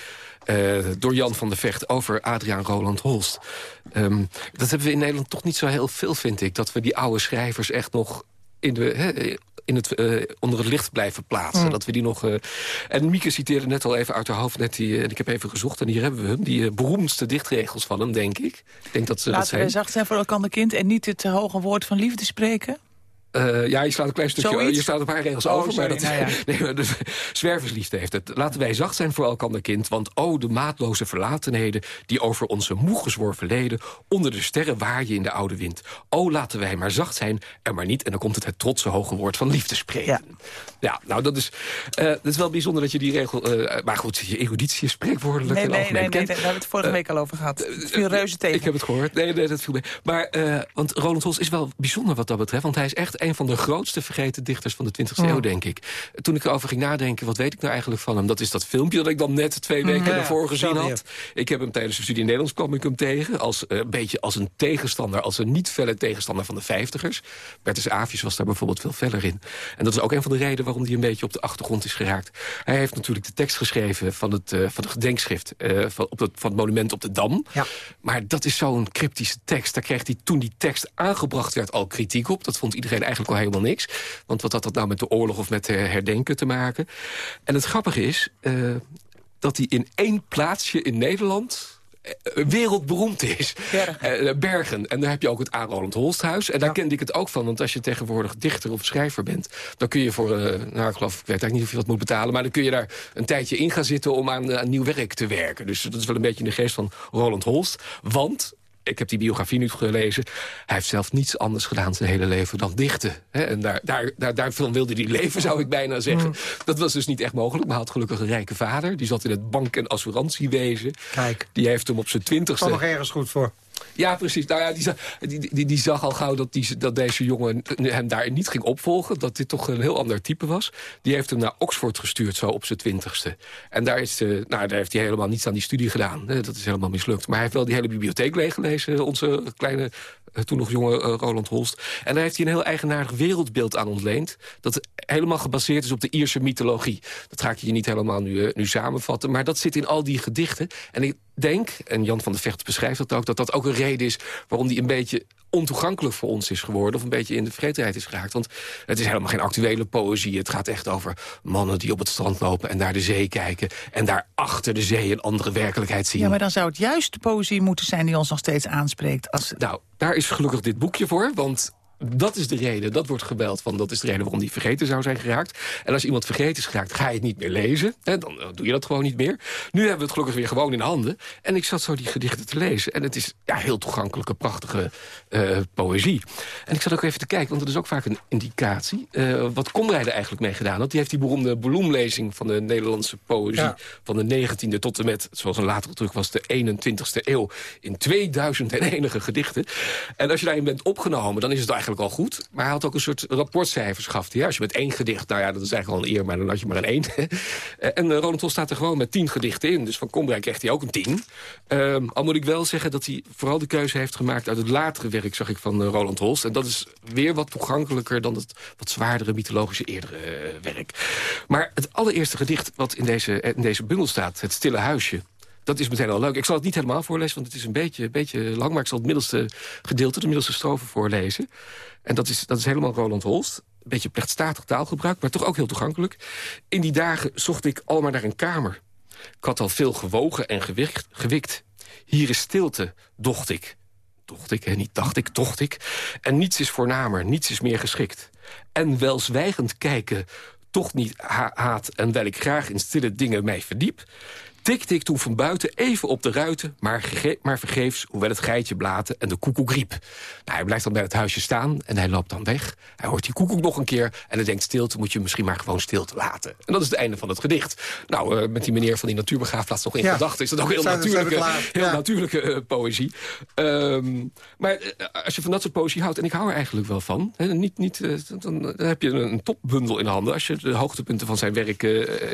door Jan van der Vecht over Adriaan Roland Holst. Ehm, dat hebben we in Nederland toch niet zo heel veel, vind ik. Dat we die oude schrijvers echt nog in de, in het, eh, onder het licht blijven plaatsen. Mm. Dat we die nog... eh, en Mieke citeerde net al even uit haar hoofd... Net die, eh, en ik heb even gezocht en hier hebben we hem... die beroemdste dichtregels van hem, denk ik. Ik denk dat ze dat zijn. wij zacht zijn voor elkaar kind en niet het hoge woord van liefde spreken. Eh, ja, je slaat een klein stukje. Zoiets? Je slaat een paar regels Oh, over. Maar dat, nou ja. nee, dus, zwerversliefde heeft het. Laten wij zacht zijn voor elkander kind. Want oh, de maatloze verlatenheden. die over onze moe gezworven leden. onder de sterren waaien in de oude wind. Oh, laten wij maar zacht zijn en maar niet. En dan komt het het trotse hoge woord van liefde spreken. Ja, nou, dat is, eh, dat is wel bijzonder dat je die regel. eh, maar goed, je eruditie is spreekwoordelijk. Nee, nee, nee, algemeen nee, daar hebben we het vorige week al over gehad. Het viel reuze tegen. Ik heb het gehoord. Nee, nee, dat viel mee. Maar, eh, want Roland Holst is wel bijzonder wat dat betreft. Want hij is echt een van de grootste vergeten dichters van de 20e eeuw, denk ik. Toen ik erover ging nadenken, wat weet ik nou eigenlijk van hem? Dat is dat filmpje dat ik dan net twee weken ja, daarvoor gezien had. Ik heb hem tijdens de studie Nederlands kwam ik hem tegen. Als, eh, een beetje als een tegenstander, als een niet felle tegenstander van de vijftigers. Bertus Avius was daar bijvoorbeeld veel feller in. En dat is ook een van de redenen waarom hij een beetje op de achtergrond is geraakt. Hij heeft natuurlijk de tekst geschreven van het, eh, van het gedenkschrift... eh, van, op het, van het monument op de Dam. Ja. Maar dat is zo'n cryptische tekst. Daar kreeg hij toen die tekst aangebracht werd al kritiek op. Dat vond iedereen eigenlijk al helemaal niks. Want wat had dat nou met de oorlog of met eh, herdenken te maken? En het grappige is eh, dat hij in één plaatsje in Nederland eh, wereldberoemd is. Bergen. Bergen. En daar heb je ook het A. Roland Holsthuis. En daar kende ik het ook van. Want als je tegenwoordig dichter of schrijver bent... dan kun je voor, eh, nou ik geloof, ik weet eigenlijk niet of je dat moet betalen... maar dan kun je daar een tijdje in gaan zitten om aan, aan nieuw werk te werken. Dus dat is wel een beetje in de geest van Roland Holst. Want ik heb die biografie nu gelezen. Hij heeft zelf niets anders gedaan zijn hele leven dan dichten. Hè? En daar, daar, daar, daarvan wilde hij leven, zou ik bijna zeggen. Mm. Dat was dus niet echt mogelijk. Maar hij had gelukkig een rijke vader. Die zat in het bank- en assurantiewezen. Kijk. Die heeft hem op zijn twintigste... Kan nog ergens goed voor. Ja, precies. Nou ja, die, zag, die, die, zag al gauw dat, die, dat deze jongen hem daar niet ging opvolgen. Dat dit toch een heel ander type was. Die heeft hem naar Oxford gestuurd, zo op zijn twintigste. En daar, is, eh, nou, daar heeft hij helemaal niets aan die studie gedaan. Eh, Dat is helemaal mislukt. Maar hij heeft wel die hele bibliotheek leeggelezen. Onze kleine, eh, toen nog jonge eh, Roland Holst. En daar heeft hij een heel eigenaardig wereldbeeld aan ontleend. Dat helemaal gebaseerd is op de Ierse mythologie. Dat ga ik je niet helemaal nu, eh, nu samenvatten. Maar dat zit in al die gedichten. En ik denk, en Jan van der Vecht beschrijft dat ook... dat dat ook een reden is waarom die een beetje ontoegankelijk voor ons is geworden... of een beetje in de vergetenheid is geraakt. Want het is helemaal geen actuele poëzie. Het gaat echt over mannen die op het strand lopen en naar de zee kijken... en daar achter de zee een andere werkelijkheid zien. Ja, maar dan zou het juist de poëzie moeten zijn die ons nog steeds aanspreekt. Als... Nou, daar is gelukkig dit boekje voor, want... Dat is de reden, dat wordt gebeld van dat is de reden waarom die vergeten zou zijn geraakt. En als iemand vergeten is geraakt, ga je het niet meer lezen. Hè, dan doe je dat gewoon niet meer. Nu hebben we het gelukkig weer gewoon in handen. En ik zat zo die gedichten te lezen. En het is ja, heel toegankelijke, prachtige eh, poëzie. En ik zat ook even te kijken, want dat is ook vaak een indicatie. eh, wat Komrij er eigenlijk mee gedaan had. Die heeft die beroemde bloemlezing van de Nederlandse poëzie... Ja. van de 19e tot en met, zoals een latere druk was... de 21e eeuw in 2000 en enige gedichten. En als je daarin bent opgenomen, dan is het eigenlijk al goed. Maar hij had ook een soort rapportcijfers gaf. hij. Als je met één gedicht, nou ja, dat is eigenlijk al een eer... maar dan had je maar een één. en eh, Ronald Hol staat er gewoon met tien gedichten in. Dus van Komrij kreeg hij ook een tien. Ehm, al moet ik wel zeggen dat hij vooral de keuze heeft gemaakt... uit het latere werk, zag ik, van eh, Roland Holst. En dat is weer wat toegankelijker dan het wat zwaardere mythologische eerdere eh, werk. Maar het allereerste gedicht wat in deze, in deze bundel staat... Het Stille Huisje... Dat is meteen al leuk. Ik zal het niet helemaal voorlezen, want het is een beetje, beetje lang... maar ik zal het middelste gedeelte, de middelste strofe voorlezen. En dat is, dat is helemaal Roland Holst. Een beetje plechtstatig taalgebruik, maar toch ook heel toegankelijk. In die dagen zocht ik allemaal naar een kamer. Ik had al veel gewogen en gewicht, gewikt. Hier is stilte, docht ik. Docht ik, hè? niet dacht ik, docht ik. En niets is voornamer, niets is meer geschikt. En wel zwijgend kijken, toch niet ha haat... en wel ik graag in stille dingen mij verdiep... tikte ik toen van buiten even op de ruiten... maar, maar vergeefs, hoewel het geitje blaten en de koekoek riep. Nou, hij blijft dan bij het huisje staan en hij loopt dan weg. Hij hoort die koekoek nog een keer en hij denkt... stilte moet je misschien maar gewoon stilte laten. En dat is het einde van het gedicht. Nou, eh, met die meneer van die natuurbegraafplaats nog in Ja. gedachten... is dat ook heel Zijn natuurlijke, heel Ja. natuurlijke eh, poëzie. Ehm, maar eh, als je van dat soort poëzie houdt... en ik hou er eigenlijk wel van... Niet, niet, dan, dan heb je een, een topbundel in handen... als je de hoogtepunten van zijn werk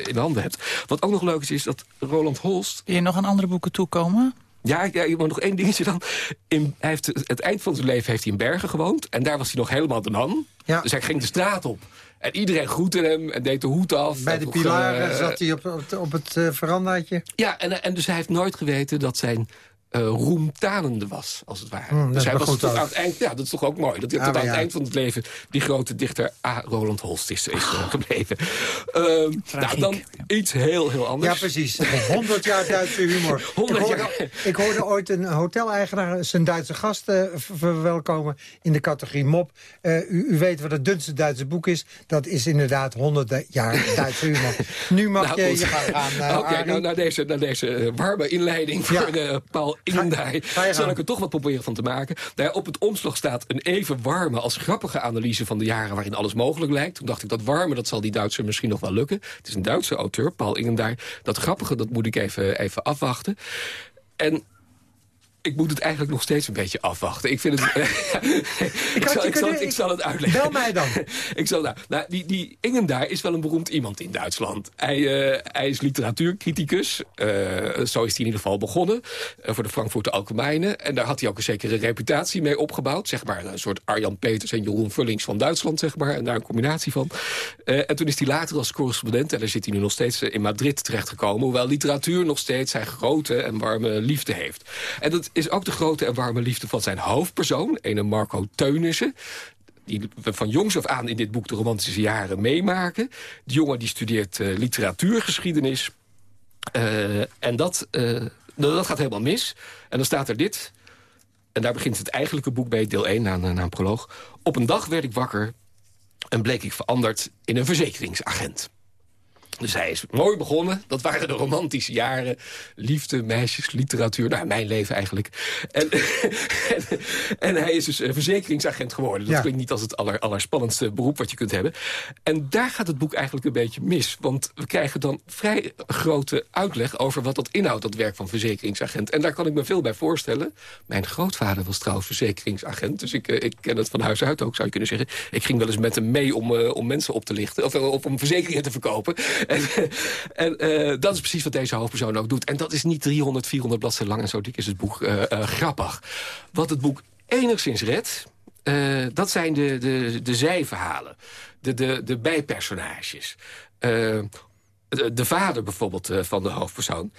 in handen hebt. Wat ook nog leuk is, is dat Roland Holst... Wil je nog aan andere boeken toekomen? Ja, ja maar nog één dingetje dan. In, hij heeft, het eind van zijn leven heeft hij in Bergen gewoond. En daar was hij nog helemaal de man. Ja. Dus hij ging de straat op. En iedereen groette hem en deed de hoed af. Bij de vroeg, pilaren eh, zat hij op, op, op het eh, verandaatje. Ja, en, en dus hij heeft nooit geweten dat zijn eh roem tanende was, als het ware. Hmm, dat dus hij was tot aan het eind, ja, dat is toch ook mooi. Dat hij Ja, tot aan het eind van het leven die grote dichter A. Roland Holst is, is eh, gebleven. Ehm, nou, dan iets heel, heel anders. Ja, precies. 100 jaar Duitse humor. 100 ik, hoorde, jaar. ik hoorde ooit een hoteleigenaar zijn Duitse gast eh, ver- verwelkomen in de categorie mop. Eh, u, u weet wat het dunste Duitse boek is. Dat is inderdaad 100 jaar Duitse humor. Nu mag Nou, je je gaan gaan. Oké, nou, na deze, na deze warme inleiding Ja. voor de Paul Ingendaai... je zal ik er toch wat proberen van te maken. Nou ja, op het omslag staat een even warme als grappige analyse... van de jaren waarin alles mogelijk lijkt. Toen dacht ik, dat warme, dat zal die Duitser misschien nog wel lukken. Het is een Duitse auteur, Paul Ingendaai. Dat grappige, dat moet ik even, even afwachten. En ik moet het eigenlijk nog steeds een beetje afwachten. Ik vind het... ik, zal, ik, zal het ik zal het uitleggen. Bel mij dan. ik zal, nou, nou, die, die Ingendaar is wel een beroemd iemand in Duitsland. Hij, uh, hij is literatuurcriticus. Uh, zo is hij in ieder geval begonnen. Uh, voor de Frankfurter Allgemeine. En daar had hij ook een zekere reputatie mee opgebouwd. Zeg maar een soort Arjan Peters en Jeroen Vullings van Duitsland, zeg maar. En daar een combinatie van. en toen is hij later als correspondent... en daar zit hij nu nog steeds in Madrid terechtgekomen... hoewel literatuur nog steeds zijn grote en warme liefde heeft. En dat is ook de grote en warme liefde van zijn hoofdpersoon... ene Marco Teunissen die we van jongs af aan in dit boek de romantische jaren meemaken. Die jongen die studeert uh, literatuurgeschiedenis. Uh, en dat, uh, dat gaat helemaal mis. En dan staat er dit. En daar begint het eigenlijke boek bij, deel 1, na, na een proloog. Op een dag werd ik wakker en bleek ik veranderd in een verzekeringsagent. Dus hij is mooi begonnen. Dat waren de romantische jaren. Liefde, meisjes, literatuur. Nou, mijn leven eigenlijk. En, en, en hij is dus verzekeringsagent geworden. Dat ja. klinkt niet als het aller, allerspannendste beroep wat je kunt hebben. En daar gaat het boek eigenlijk een beetje mis. Want we krijgen dan vrij grote uitleg over wat dat inhoudt, dat werk van verzekeringsagent. En daar kan ik me veel bij voorstellen. Mijn grootvader was trouwens verzekeringsagent. Dus ik, ik ken het van huis uit ook, zou je kunnen zeggen. Ik ging wel eens met hem mee om, uh, om mensen op te lichten. Of, of om verzekeringen te verkopen. En, en uh, dat is precies wat deze hoofdpersoon ook doet. En dat is niet 300, 400 bladzijden lang en zo dik is het boek uh, grappig. Wat het boek enigszins redt, dat zijn de, de, de zijverhalen. De, de, de bijpersonages. De, de, vader bijvoorbeeld van de hoofdpersoon.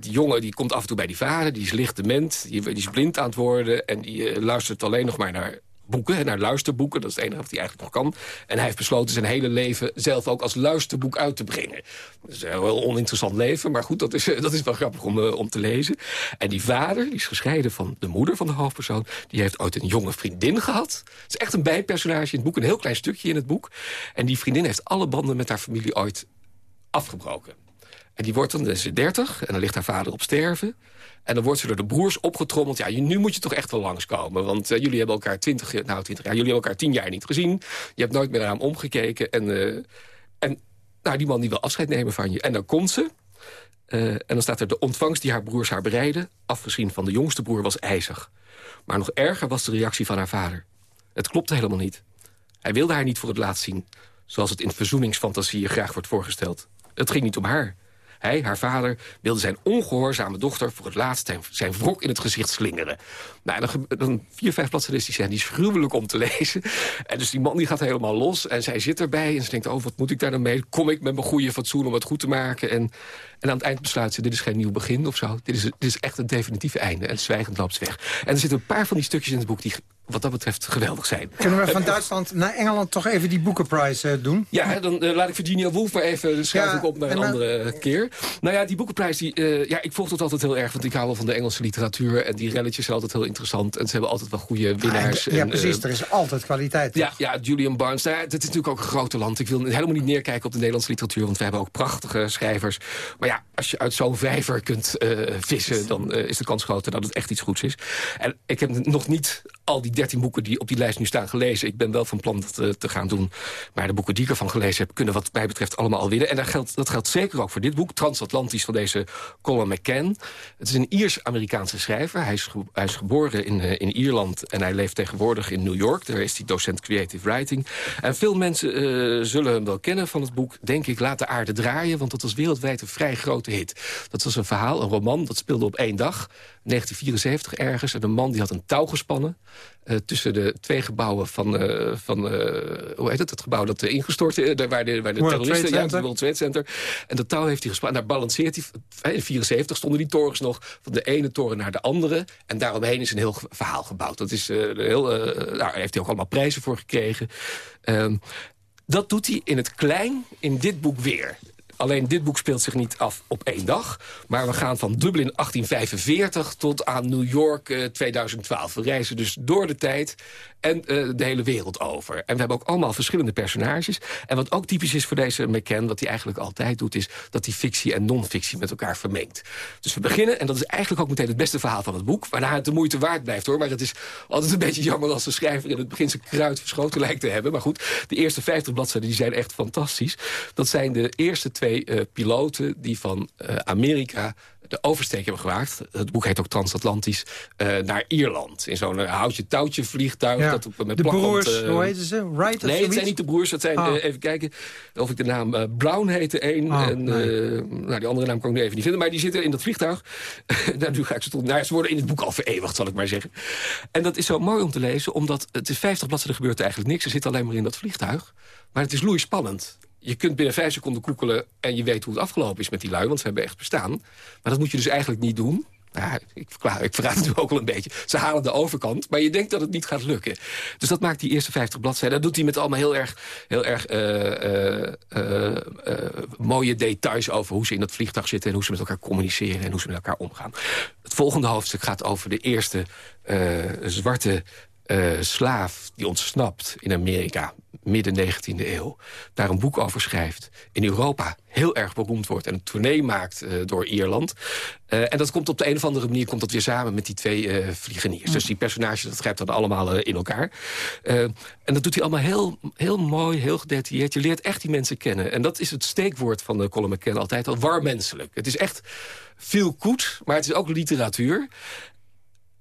Die jongen die komt af en toe bij die vader. Die is licht dement. Die, die is blind aan het worden. En die luistert alleen nog maar naar boeken, naar luisterboeken. Dat is het enige wat hij eigenlijk nog kan. En hij heeft besloten zijn hele leven zelf ook als luisterboek uit te brengen. Dat is een heel oninteressant leven, maar goed, dat is, dat is wel grappig om, uh, om te lezen. En die vader, die is gescheiden van de moeder van de hoofdpersoon... die heeft ooit een jonge vriendin gehad. Het is echt een bijpersonage in het boek, een heel klein stukje in het boek. En die vriendin heeft alle banden met haar familie ooit afgebroken. En die wordt dan, dan is ze 30 en dan ligt haar vader op sterven. En dan wordt ze door de broers opgetrommeld. Ja, nu moet je toch echt wel langskomen. Want uh, jullie hebben elkaar 20, nou 20 jaar, jullie hebben elkaar 10 jaar niet gezien. Je hebt nooit meer naar hem omgekeken. En, uh, en nou, die man die wil afscheid nemen van je. En dan komt ze. Uh, en dan staat er de ontvangst die haar broers haar bereiden. Afgezien van de jongste broer was ijzig. Maar nog erger was de reactie van haar vader. Het klopte helemaal niet. Hij wilde haar niet voor het laatst zien. Zoals het in verzoeningsfantasieën graag wordt voorgesteld. Het ging niet om haar. Hij, haar vader, wilde zijn ongehoorzame dochter... voor het laatst zijn, zijn wrok in het gezicht slingeren. Nou, dan, vier, vijf bladzijden die zijn. Die is gruwelijk om te lezen. En dus die man die gaat helemaal los. En zij zit erbij en ze denkt... oh, wat moet ik daar dan mee? Kom ik met mijn goede fatsoen om het goed te maken? En, en aan het eind besluit ze... dit is geen nieuw begin of zo. Dit is, dit is echt een definitieve einde. En zwijgend loopt ze weg. En er zitten een paar van die stukjes in het boek... die wat dat betreft geweldig zijn. Kunnen we van Duitsland naar Engeland toch even die boekenprijs uh, doen? Ja, dan uh, laat ik Virginia Woolf maar even... schrijf ja, ik op naar een andere keer. Nou ja, die boekenprijs, die, uh, ja, ik volg dat altijd heel erg... want ik hou wel van de Engelse literatuur... en die relletjes zijn altijd heel interessant... en ze hebben altijd wel goede winnaars. Ja, en, precies, er is altijd kwaliteit. Ja, ja, Julian Barnes, nou, het is natuurlijk ook een grote land. Ik wil helemaal niet neerkijken op de Nederlandse literatuur... want we hebben ook prachtige schrijvers. Maar ja, als je uit zo'n vijver kunt vissen... dan is de kans groter dat het echt iets goeds is. En ik heb nog niet al die dertien boeken die op die lijst nu staan gelezen. Ik ben wel van plan dat uh, te gaan doen. Maar de boeken die ik ervan gelezen heb... kunnen wat mij betreft allemaal al winnen. En dat geldt, dat geldt zeker ook voor dit boek. Transatlantisch van deze Colin McCann. Het is een Iers-Amerikaanse schrijver. Hij is, hij is geboren in, uh, in Ierland en hij leeft tegenwoordig in New York. Daar is hij docent Creative Writing. En veel mensen uh, zullen hem wel kennen van het boek... Denk ik, Laat de aarde draaien. Want dat was wereldwijd een vrij grote hit. Dat was een verhaal, een roman, dat speelde op één dag. 1974 ergens. En een man die had een touw gespannen... Uh, tussen de twee gebouwen van, uh, van uh, hoe heet het, het gebouw dat ingestort is, waar de, waar de terroristen, ja, het World Trade Center. En dat touw heeft hij gespannen. Daar balanceert hij, in 74 stonden die torens nog, van de ene toren naar de andere. En daaromheen is een heel verhaal gebouwd. Dat is heel, daar heeft hij ook allemaal prijzen voor gekregen. Ehm, dat doet hij in het klein in dit boek weer. Alleen dit boek speelt zich niet af op één dag. Maar we gaan van Dublin 1845 tot aan New York uh, 2012. We reizen dus door de tijd en uh, de hele wereld over. En we hebben ook allemaal verschillende personages. En wat ook typisch is voor deze McCann, wat hij eigenlijk altijd doet... is dat hij fictie en non-fictie met elkaar vermengt. Dus we beginnen, en dat is eigenlijk ook meteen het beste verhaal van het boek... waarna het de moeite waard blijft, hoor. Maar het is altijd een beetje jammer als de schrijver in het begin zijn kruid verschoten lijkt te hebben. Maar goed, de eerste 50 bladzijden die zijn echt fantastisch. Dat zijn de eerste twee twee eh, piloten die van eh, Amerika de oversteek hebben gemaakt. Het boek heet ook Transatlantisch. eh, naar Ierland. In zo'n eh, houtje-touwtje vliegtuig. Ja. Dat op, met de plakband, broers, eh, hoe heten ze? Wright Nee, het zijn niet de broers. Het zijn, Ah. eh, even kijken of ik de naam... eh, Brown heette één. Ah, en nee. eh, nou, die andere naam kan ik nu even niet vinden. Maar die zitten in dat vliegtuig. nou, nu ga ik ze tot... Nou, ze worden in het boek al vereeuwigd, zal ik maar zeggen. En dat is zo mooi om te lezen, omdat het is 50 bladzijden gebeurt eigenlijk niks. Ze zitten alleen maar in dat vliegtuig. Maar het is loeispannend. Je kunt binnen vijf seconden koekelen en je weet hoe het afgelopen is met die lui. Want ze hebben echt bestaan. Maar dat moet je dus eigenlijk niet doen. Ja, ik, verklaar, ik verraad het nu ook al een beetje. Ze halen de overkant, maar je denkt dat het niet gaat lukken. Dus dat maakt die eerste 50 bladzijden. Dat doet hij met allemaal heel erg, heel erg eh, eh, eh, mooie details over hoe ze in dat vliegtuig zitten... en hoe ze met elkaar communiceren en hoe ze met elkaar omgaan. Het volgende hoofdstuk gaat over de eerste zwarte eh, slaaf die ontsnapt in Amerika, midden 19e eeuw... daar een boek over schrijft, in Europa heel erg beroemd wordt... en een tournee maakt eh, door Ierland. Eh, en dat komt op de een of andere manier komt dat weer samen met die twee vliegeniers. Dus die personages, dat grijpt dan allemaal in elkaar. En dat doet hij allemaal heel, heel mooi, heel gedetailleerd. Je leert echt die mensen kennen. En dat is het steekwoord van de Colin altijd al, warm menselijk. Het is echt veel goed, maar het is ook literatuur.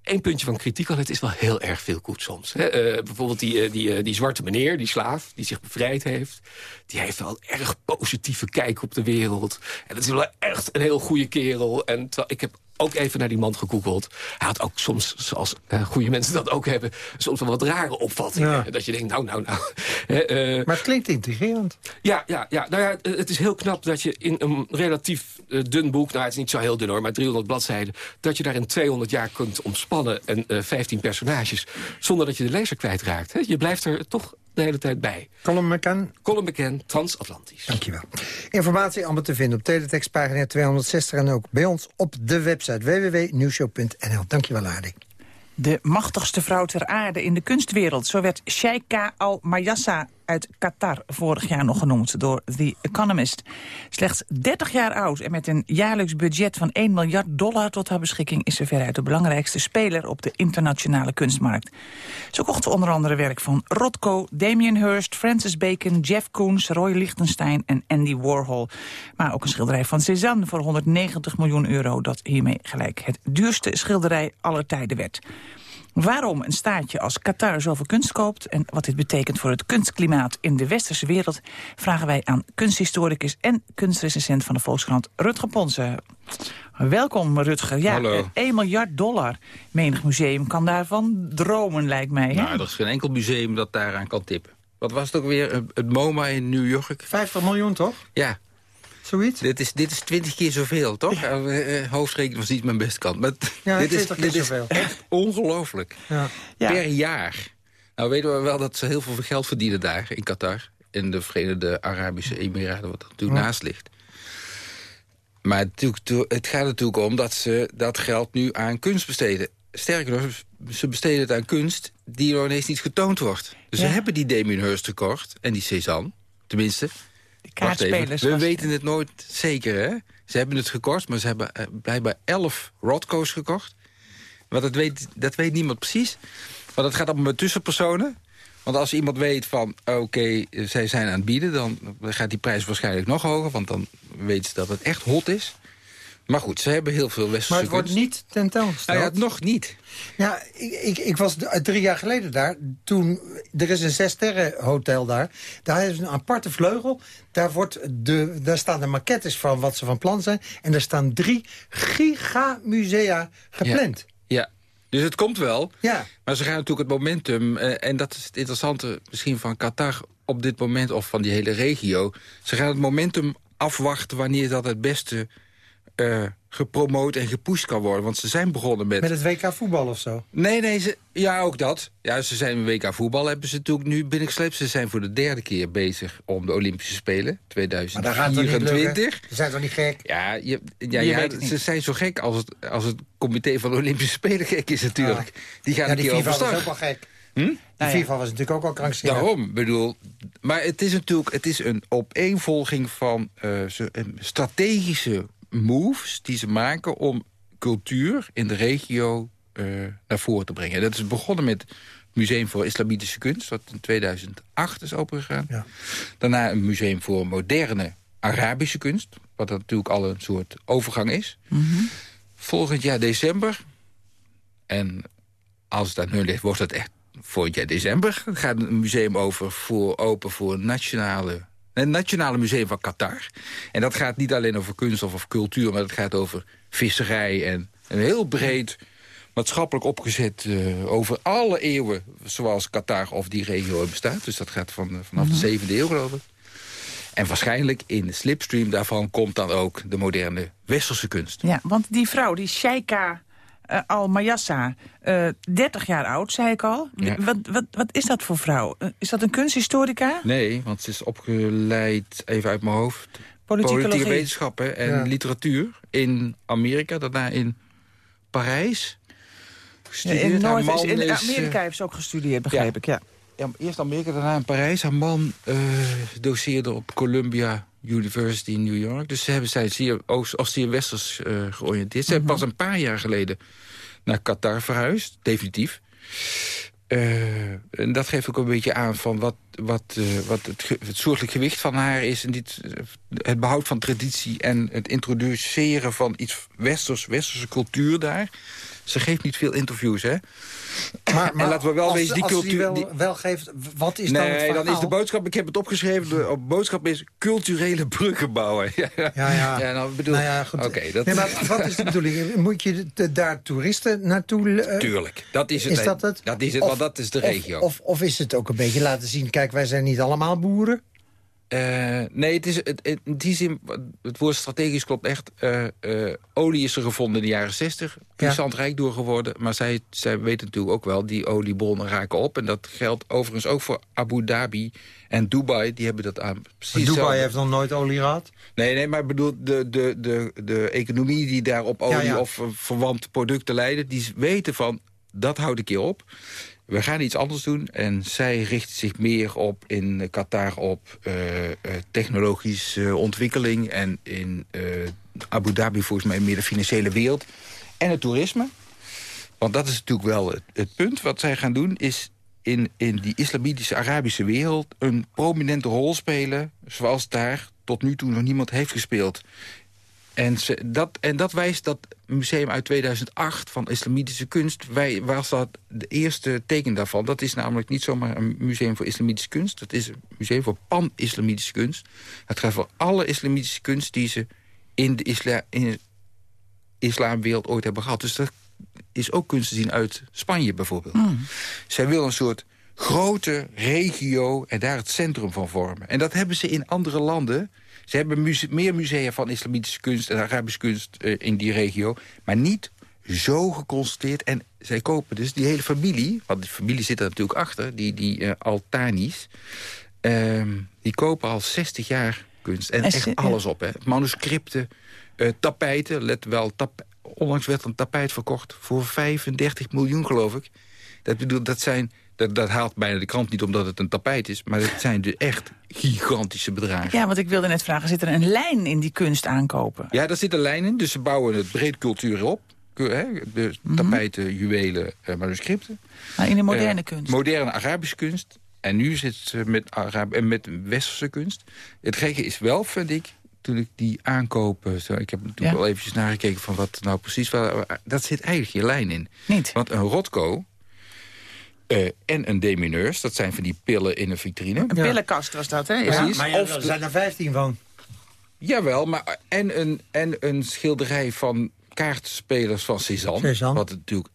Eén puntje van kritiek al, het is wel heel erg veel goed soms. Eh, bijvoorbeeld die, eh, die, eh, die zwarte meneer, die slaaf, die zich bevrijd heeft... die heeft wel een erg positieve kijk op de wereld. En dat is wel echt een heel goede kerel. En ik heb ook even naar die man gegoogeld. Hij had ook soms, zoals eh, goede mensen dat ook hebben... soms wel wat rare opvattingen. Ja. Dat je denkt, nou, nou, nou... Eh, Maar het klinkt intrigerend. ja, ja, ja. Nou ja, eh, het is heel knap dat je in een relatief dun boek... nou, het is niet zo heel dun hoor, maar 300 bladzijden... dat je daar in 200 jaar kunt omspannen en eh 15 personages... zonder dat je de lezer kwijtraakt. Hè? Je blijft er toch de hele tijd bij. Colin McCann. Colin McCann, Transatlantisch. Dankjewel. Informatie allemaal te vinden op teletextpagina 260... en ook bij ons op de website www.nieuwshow.nl. Dankjewel, Aardig. De machtigste vrouw ter aarde in de kunstwereld. Zo werd Sheikha al-Mayassa uit Qatar vorig jaar nog genoemd door The Economist. Slechts 30 jaar oud en met een jaarlijks budget van 1 miljard dollar tot haar beschikking... is ze veruit de belangrijkste speler op de internationale kunstmarkt. Ze kocht onder andere werk van Rothko, Damien Hirst, Francis Bacon... Jeff Koons, Roy Lichtenstein en Andy Warhol. Maar ook een schilderij van Cézanne voor 190 miljoen euro... dat hiermee gelijk het duurste schilderij aller tijden werd. Waarom een staatje als Qatar zoveel kunst koopt... en wat dit betekent voor het kunstklimaat in de westerse wereld... vragen wij aan kunsthistoricus en kunstrecensent van de Volkskrant Rutger Ponsen. Welkom, Rutger. Ja, Hallo. eh, 1 miljard dollar. Menig museum kan daarvan dromen, lijkt mij. Hè? Nou, er is geen enkel museum dat daaraan kan tippen. Wat was het ook weer? Het- Het MoMA in New York? 50 miljoen, toch? Ja. Zoiets? Dit is, dit is 20 keer zoveel, toch? Eh, eh, hoofdrekening was niet mijn beste kant. Maar Ja, dit is, 20 keer dit is zoveel. echt ongelooflijk. Ja. Per jaar. Nou weten we wel dat ze heel veel geld verdienen daar in Qatar. In de Verenigde Arabische Emiraten, wat er natuurlijk Ja. naast ligt. Maar het, gaat natuurlijk om dat ze dat geld nu aan kunst besteden. Sterker nog, ze besteden het aan kunst die nog ineens niet getoond wordt. Dus Ja. ze hebben die Damien Hirst gekocht en die Cézanne, tenminste. Kaartspelers we weten het nooit zeker, hè? Ze hebben het gekocht, maar ze hebben eh, blijkbaar elf Rodco's gekocht. Maar dat weet, dat weet niemand precies. Maar dat gaat allemaal met tussenpersonen. Want als iemand weet van, oké, zij zijn aan het bieden... dan gaat die prijs waarschijnlijk nog hoger. Want dan weten ze dat het echt hot is. Maar goed, ze hebben heel veel westerse Maar het wordt kunst. niet tentoongesteld. Nou ja, nog niet. Ja, ik, ik, ik was drie jaar geleden daar. Toen, er is een zes-sterren hotel daar. Daar is een aparte vleugel. Daar, wordt de, daar staan de maquettes van wat ze van plan zijn. En er staan drie gigamusea gepland. Ja, dus het komt wel. Ja. Maar ze gaan natuurlijk het momentum... eh, en dat is het interessante misschien van Qatar op dit moment... of van die hele regio. Ze gaan het momentum afwachten wanneer dat het beste... eh, gepromoot en gepusht kan worden. Want ze zijn begonnen met... Met het WK voetbal of zo. Nee, nee, ze, ja, ook dat. Ja, ze zijn een WK voetbal hebben ze natuurlijk nu binnengesleept. Ze zijn voor de derde keer bezig om de Olympische Spelen, Maar daar gaat het toch niet 2024. lukken? Ze zijn toch niet gek? Ja, je, ja, Je ja weet het niet. ze zijn zo gek als het, als het comité van de Olympische Spelen gek is natuurlijk. Die gaan Ja, een die keer FIFA was overstag. ook wel gek. Hm? De FIFA was natuurlijk ook al krankzinnig. Daarom, bedoel... Maar het is natuurlijk het is een opeenvolging van eh, strategische moves... die ze maken om cultuur in de regio eh, naar voren te brengen. Dat is begonnen met het Museum voor Islamitische Kunst... wat in 2008 is opengegaan. Ja. Daarna een museum voor moderne Arabische kunst. Wat natuurlijk al een soort overgang is. Volgend jaar december. En als dat nu ligt, wordt het echt volgend jaar december. Gaat het museum over voor, open voor een nationale... Een nationale museum van Qatar. En dat gaat niet alleen over kunst of, of cultuur... maar het gaat over visserij en een heel breed maatschappelijk opgezet uh, over alle eeuwen... zoals Qatar of die regio bestaat. Dus dat gaat van, vanaf de 7e eeuw, geloof ik. En waarschijnlijk in de slipstream daarvan komt dan ook de moderne westerse kunst. Ja, want die vrouw, die Sheikha uh, Al-Mayassa, uh, 30 jaar oud, zei ik al. Ja. Wat, wat, wat is dat voor vrouw? Uh, is dat een kunsthistorica? Nee, want ze is opgeleid, even uit mijn hoofd... Politieke wetenschappen en Ja. literatuur in Amerika. Daarna in Parijs Ja, in Noord man in is, Amerika eh, heeft ze ook gestudeerd, begreep ik. Ja. Ja, eerst Amerika, daarna in Parijs. Haar man eh, doseerde op Columbia University in New York. Dus ze hebben zij zeer oost- of zeer westers eh, georiënteerd. Ze hebben pas een paar jaar geleden naar Qatar verhuisd, definitief. Eh, en dat geeft ook een beetje aan van wat, wat, eh, wat het, ge- het soortelijk gewicht van haar is. En dit, het behoud van traditie en het introduceren van iets westers, westerse cultuur daar. Ze geeft niet veel interviews, hè? Maar, en laten we wel als, wezen, die als cultuur... die wel, die- wel geeft, wat is dan het verhaal? dan is de boodschap, ik heb het opgeschreven, de boodschap is culturele bruggen bouwen. ja, ja. Ja, nou, bedoel, Nou ja, goed. Oké, dat Nee, maar wat is de bedoeling? Moet je de- daar toeristen naartoe... eh, Tuurlijk, dat is het. Is dat het? Dat is het, Of- want dat is de of- regio. Of, of is het ook een beetje laten zien... kijk, wij zijn niet allemaal boeren? Eh, nee, het is, het, het- in die zin, het woord strategisch klopt echt. Eh, eh, olie is er gevonden in de jaren 60. Puissant rijk door geworden. Maar zij, zij weten natuurlijk ook wel, die oliebronnen raken op. En dat geldt overigens ook voor Abu Dhabi en Dubai. Die hebben dat aan precies Dubai hetzelfde. heeft nog nooit olie gehad? Nee, nee, maar ik bedoel, de, de, de, de economie die daar op olie Ja, ja. of verwante producten leiden... die weten van, dat houdt een keer op. We gaan iets anders doen. En zij richten zich meer op in Qatar op eh, eh, technologische ontwikkeling... en in eh, Abu Dhabi volgens mij meer de financiële wereld. En het toerisme. Want dat is natuurlijk wel het, het punt. Wat zij gaan doen is in, in die islamitische Arabische wereld... een prominente rol spelen zoals daar tot nu toe nog niemand heeft gespeeld. En, ze, dat, en dat wijst dat museum uit 2008 van islamitische kunst... Wij, was dat de eerste teken daarvan. Dat is namelijk niet zomaar een museum voor islamitische kunst. Dat is een museum voor pan-islamitische kunst. Het gaat voor alle islamitische kunst die ze in de isla, in de islamwereld ooit hebben gehad. Dus dat is ook kunst te zien uit Spanje bijvoorbeeld. Zij wil een soort grote regio en daar het centrum van vormen. En dat hebben ze in andere landen. Ze hebben muse- meer musea van islamitische kunst en Arabische kunst eh, in die regio. Maar niet zo geconstateerd. En zij kopen dus die hele familie, want die familie zit er natuurlijk achter, die, die eh, Altanis, ehm, die kopen al 60 jaar kunst. En echt alles op. Hè. Manuscripten, eh, tapijten, let wel, tap, onlangs werd een tapijt verkocht voor 35 miljoen, geloof ik. Dat, bedoel, dat, zijn, dat, dat haalt bijna de krant niet omdat het een tapijt is... maar het zijn dus echt gigantische bedragen. Ja, want ik wilde net vragen, zit er een lijn in die kunst aankopen? Ja, daar zit een lijn in, dus ze bouwen het breed cultuur op. De tapijten, juwelen, eh, manuscripten. Maar in de moderne Eh, kunst? Moderne Arabische kunst. En nu zit ze met, Arab en met westerse kunst. Het gekke is wel, vind ik, toen ik die aankopen... Zo, ik heb natuurlijk Ja. wel eventjes nagekeken van wat nou precies... wel- Dat zit eigenlijk geen lijn in. Niet? Want een Rotko eh, en een Demineurs... dat zijn van die pillen in een vitrine. Een pillenkast was dat, hè? Ja. Precies. Maar ja, Of er zijn er 15 van. Jawel, maar en een, en een schilderij van kaartspelers van Cézanne. Cézanne. Wat natuurlijk...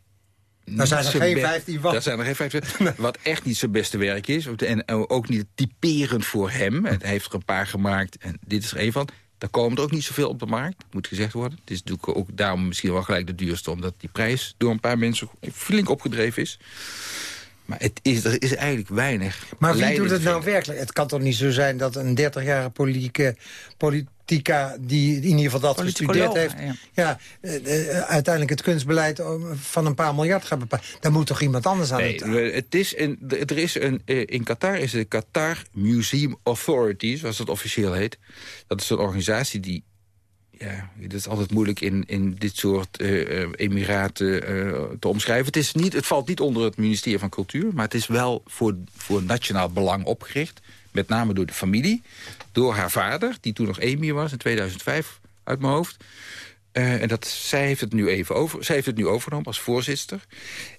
Daar zijn er niet geen zijn be- 15 van. Daar zijn er geen 15 Wat echt niet zijn beste werk is. En ook niet typerend voor hem. Hij heeft er een paar gemaakt. En dit is er één van. Daar komen er ook niet zoveel op de markt. Moet gezegd worden. Het is natuurlijk ook daarom misschien wel gelijk de duurste. Omdat die prijs door een paar mensen flink opgedreven is. Maar het is, er is eigenlijk weinig. Maar wie doet het nou werkelijk? Het kan toch niet zo zijn dat een 30-jarige politieke, politica... die in ieder geval dat gestudeerd heeft... ja. Ja, eh, eh, uiteindelijk het kunstbeleid eh, van een paar miljard gaat bepalen. Daar moet toch iemand anders aan Nee, het... het is een, er is een, in Qatar is de Qatar Museum Authority, zoals het officieel heet. Dat is een organisatie die... Ja, het is altijd moeilijk in, in dit soort eh, eh, emiraten eh, te omschrijven. Het, is niet, het valt niet onder het ministerie van Cultuur... maar het is wel voor, voor nationaal belang opgericht. met name door de familie. Door haar vader, die toen nog emir was in 2005 uit mijn hoofd. en dat, zij, heeft het nu even over, zij heeft het nu overgenomen als voorzitter.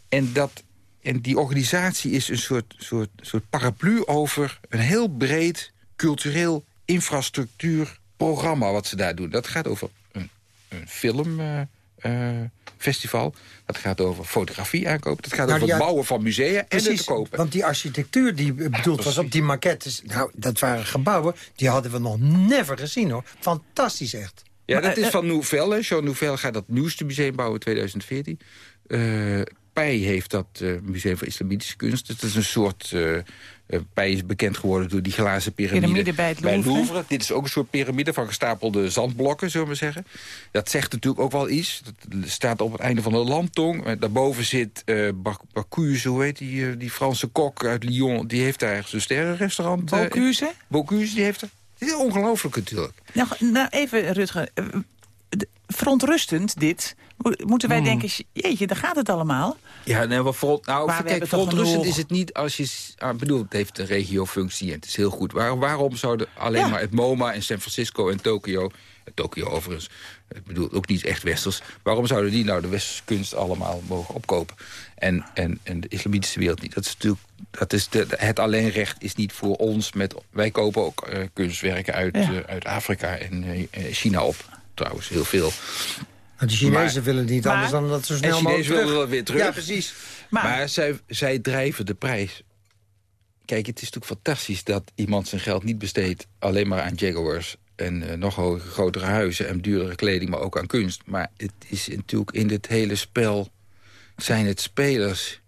En, dat, en die organisatie is een soort, soort, soort paraplu over een heel breed cultureel infrastructuurprogramma wat ze daar doen. Dat gaat over een, een filmfestival. Uh, dat gaat over fotografie aankopen. Dat gaat nou, over het bouwen van musea en het kopen. Want die architectuur die bedoeld was op die maquettes... nou, dat waren gebouwen, die hadden we nog never gezien, hoor. Fantastisch, echt. Ja, dat is van Nouvelle. Jean Nouvelle gaat dat nieuwste museum bouwen in 2014. Uh, Pij heeft dat uh, Museum voor Islamitische Kunst. Het is een soort... Uh, Pij is bekend geworden door die glazen piramide, piramide bij, het Louvre. bij Louvre. Dit is ook een soort piramide van gestapelde zandblokken, zullen we zeggen. Dat zegt natuurlijk ook wel iets. Dat staat op het einde van de landtong. Daarboven zit uh, Bacuse, hoe heet die, die Franse kok uit Lyon. Die heeft daar ergens een sterrenrestaurant. Bocuse? Bocuse, die heeft er. Het is ongelooflijk natuurlijk. Nou, nou even, Rutger verontrustend, dit. Moeten wij hmm. denken, jeetje, daar gaat het allemaal. Ja, nee, maar nou, maar kijk, verontrustend is het niet als je... Ah, bedoel, het heeft een regiofunctie en het is heel goed. Waar, waarom zouden alleen maar het MoMA in San Francisco en Tokio... Tokio overigens, ik bedoel ook niet echt westers... waarom zouden die nou de westerse kunst allemaal mogen opkopen? En, en, en de islamitische wereld niet. Dat is natuurlijk dat is de, het alleenrecht is niet voor ons. Met, wij kopen ook uh, kunstwerken uit, uh, uit Afrika en uh, China op trouwens, heel veel. Maar de Chinezen willen niet anders dan dat ze snel mogelijk terug... willen weer terug. Ja, precies. Maar, maar zij, zij drijven de prijs. Kijk, het is natuurlijk fantastisch dat iemand zijn geld niet besteedt... alleen maar aan Jaguars en uh, nog hogere, grotere huizen en duurdere kleding... maar ook aan kunst. Maar het is natuurlijk in dit hele spel... zijn het spelers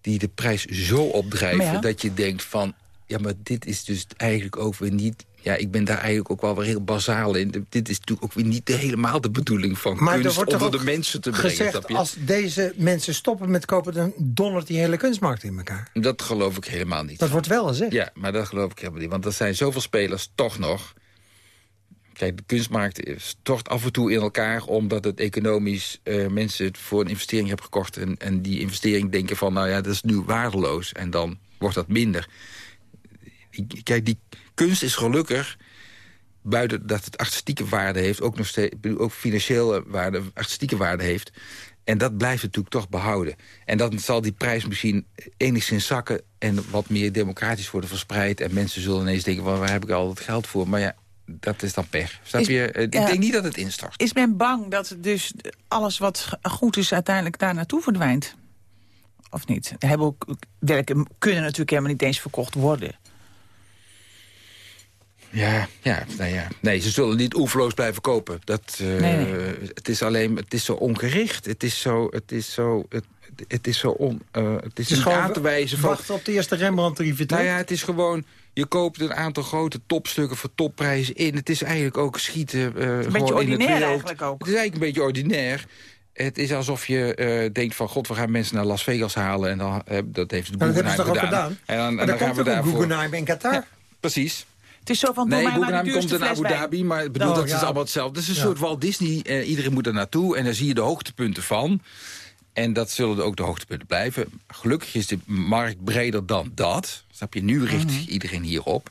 die de prijs zo opdrijven... dat je denkt van, ja, maar dit is dus eigenlijk ook weer niet ja, ik ben daar eigenlijk ook wel weer heel bazaal in. Dit is natuurlijk ook weer niet helemaal de bedoeling van maar kunst onder de mensen te brengen. Gezegd, als deze mensen stoppen met kopen, dan dondert die hele kunstmarkt in elkaar. Dat geloof ik helemaal niet. Dat wordt wel gezegd. Ja, maar dat geloof ik helemaal niet. Want er zijn zoveel spelers toch nog... Kijk, de kunstmarkt stort af en toe in elkaar... omdat het economisch uh, mensen het voor een investering hebben gekocht... En, en die investering denken van, nou ja, dat is nu waardeloos. En dan wordt dat minder. Kijk, die kunst is gelukkig buiten dat het artistieke waarde heeft... ook nog steeds, ook financiële waarde, artistieke waarde heeft... En dat blijft natuurlijk toch behouden. En dan zal die prijs misschien enigszins zakken... en wat meer democratisch worden verspreid. En mensen zullen ineens denken, well, waar heb ik al dat geld voor? Maar ja, dat is dan pech. Snap je? Eh, ik denk niet dat het instort. Is men bang dat dus alles wat goed is uiteindelijk daar naartoe verdwijnt? Of niet? Hebben ook, werken kunnen natuurlijk helemaal niet eens verkocht worden. Ja, ja, nou ja. Nee, ze zullen niet oefloos blijven kopen. Dat, uh, nee, Het is alleen, het is zo ongericht. Het is zo, het is zo, het, het is zo on, uh, het is, het is niet aan te wijzen van... Wacht op de eerste Rembrandt-rivier. Nou ja, het is gewoon, je koopt een aantal grote topstukken voor topprijzen in. Het is eigenlijk ook schieten uh, een beetje ordinair eigenlijk ook. Het is eigenlijk een beetje ordinair. Het is alsof je uh, denkt van, god, we gaan mensen naar Las Vegas halen. En dan, uh, dat heeft de Guggenheim gedaan. gedaan. En dan, en dan, gaan we daarvoor... Guggenheim in Qatar. Ja, precies. Het is zo van, nee, komt in Abu Dhabi, maar ik bedoel, oh, dat is allemaal hetzelfde. Het is een soort Walt Disney, eh, iedereen moet er naartoe en dan zie je de hoogtepunten van. En dat zullen ook de hoogtepunten blijven. Gelukkig is de markt breder dan dat. Snap je, nu richt mm iedereen hierop.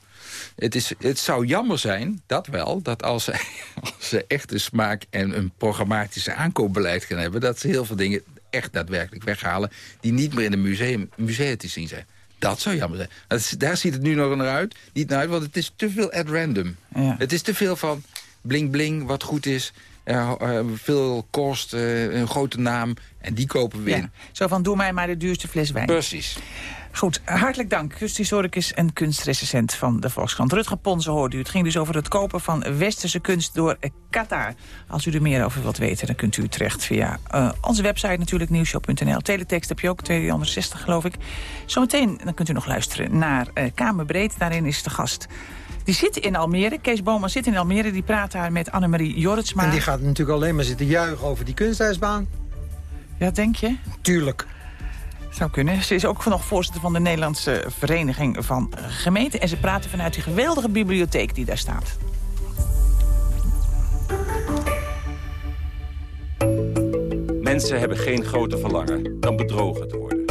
Het, is, het zou jammer zijn, dat wel, dat als ze, als ze echt een smaak en een programmatische aankoopbeleid gaan hebben... dat ze heel veel dingen echt daadwerkelijk weghalen... die niet meer in de museum, musea te zien zijn. Dat zou jammer zijn. daar ziet het nu nog naar uit. Niet naar uit, want het is te veel at random. Ja. Het is te veel van bling bling, wat goed is. Uh, uh, veel kost, uh, een grote naam. En die kopen we in. Zo van, doe mij maar de duurste fles wijn. Precies. Goed, hartelijk dank. Kunsthistoricus en kunstrecensent van de Volkskrant. Rutger Ponsen hoorde u. Het ging dus over het kopen van westerse kunst door Qatar. Als u er meer over wilt weten, dan kunt u terecht via uh, onze website natuurlijk, nieuwshow.nl. Teletext heb je ook, 260 geloof ik. Zometeen dan kunt u nog luisteren naar uh, Kamerbreed. Daarin is de gast... Die zit in Almere. Kees Boma zit in Almere. Die praat daar met Annemarie Jorritsma. En die gaat natuurlijk alleen maar zitten juichen over die kunsthuisbaan. Ja, denk je? Tuurlijk. Zou kunnen. Ze is ook nog voorzitter van de Nederlandse Vereniging van Gemeenten. En ze praten vanuit die geweldige bibliotheek die daar staat. Mensen hebben geen grote verlangen dan bedrogen te worden.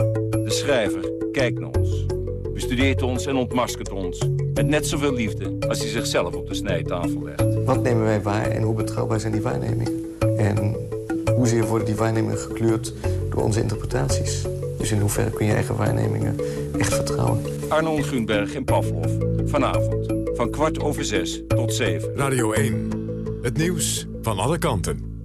De schrijver kijkt naar ons. bestudeert ons en ontmaskert ons. Met net zoveel liefde als hij zichzelf op de snijtafel legt. Wat nemen wij waar en hoe betrouwbaar zijn die waarnemingen? En hoezeer worden die waarnemingen gekleurd door onze interpretaties? Dus in hoeverre kun je eigen waarnemingen echt vertrouwen? Arnold Grunberg in Pavlov. Vanavond. Van kwart over zes tot zeven. Radio 1. Het nieuws van alle kanten.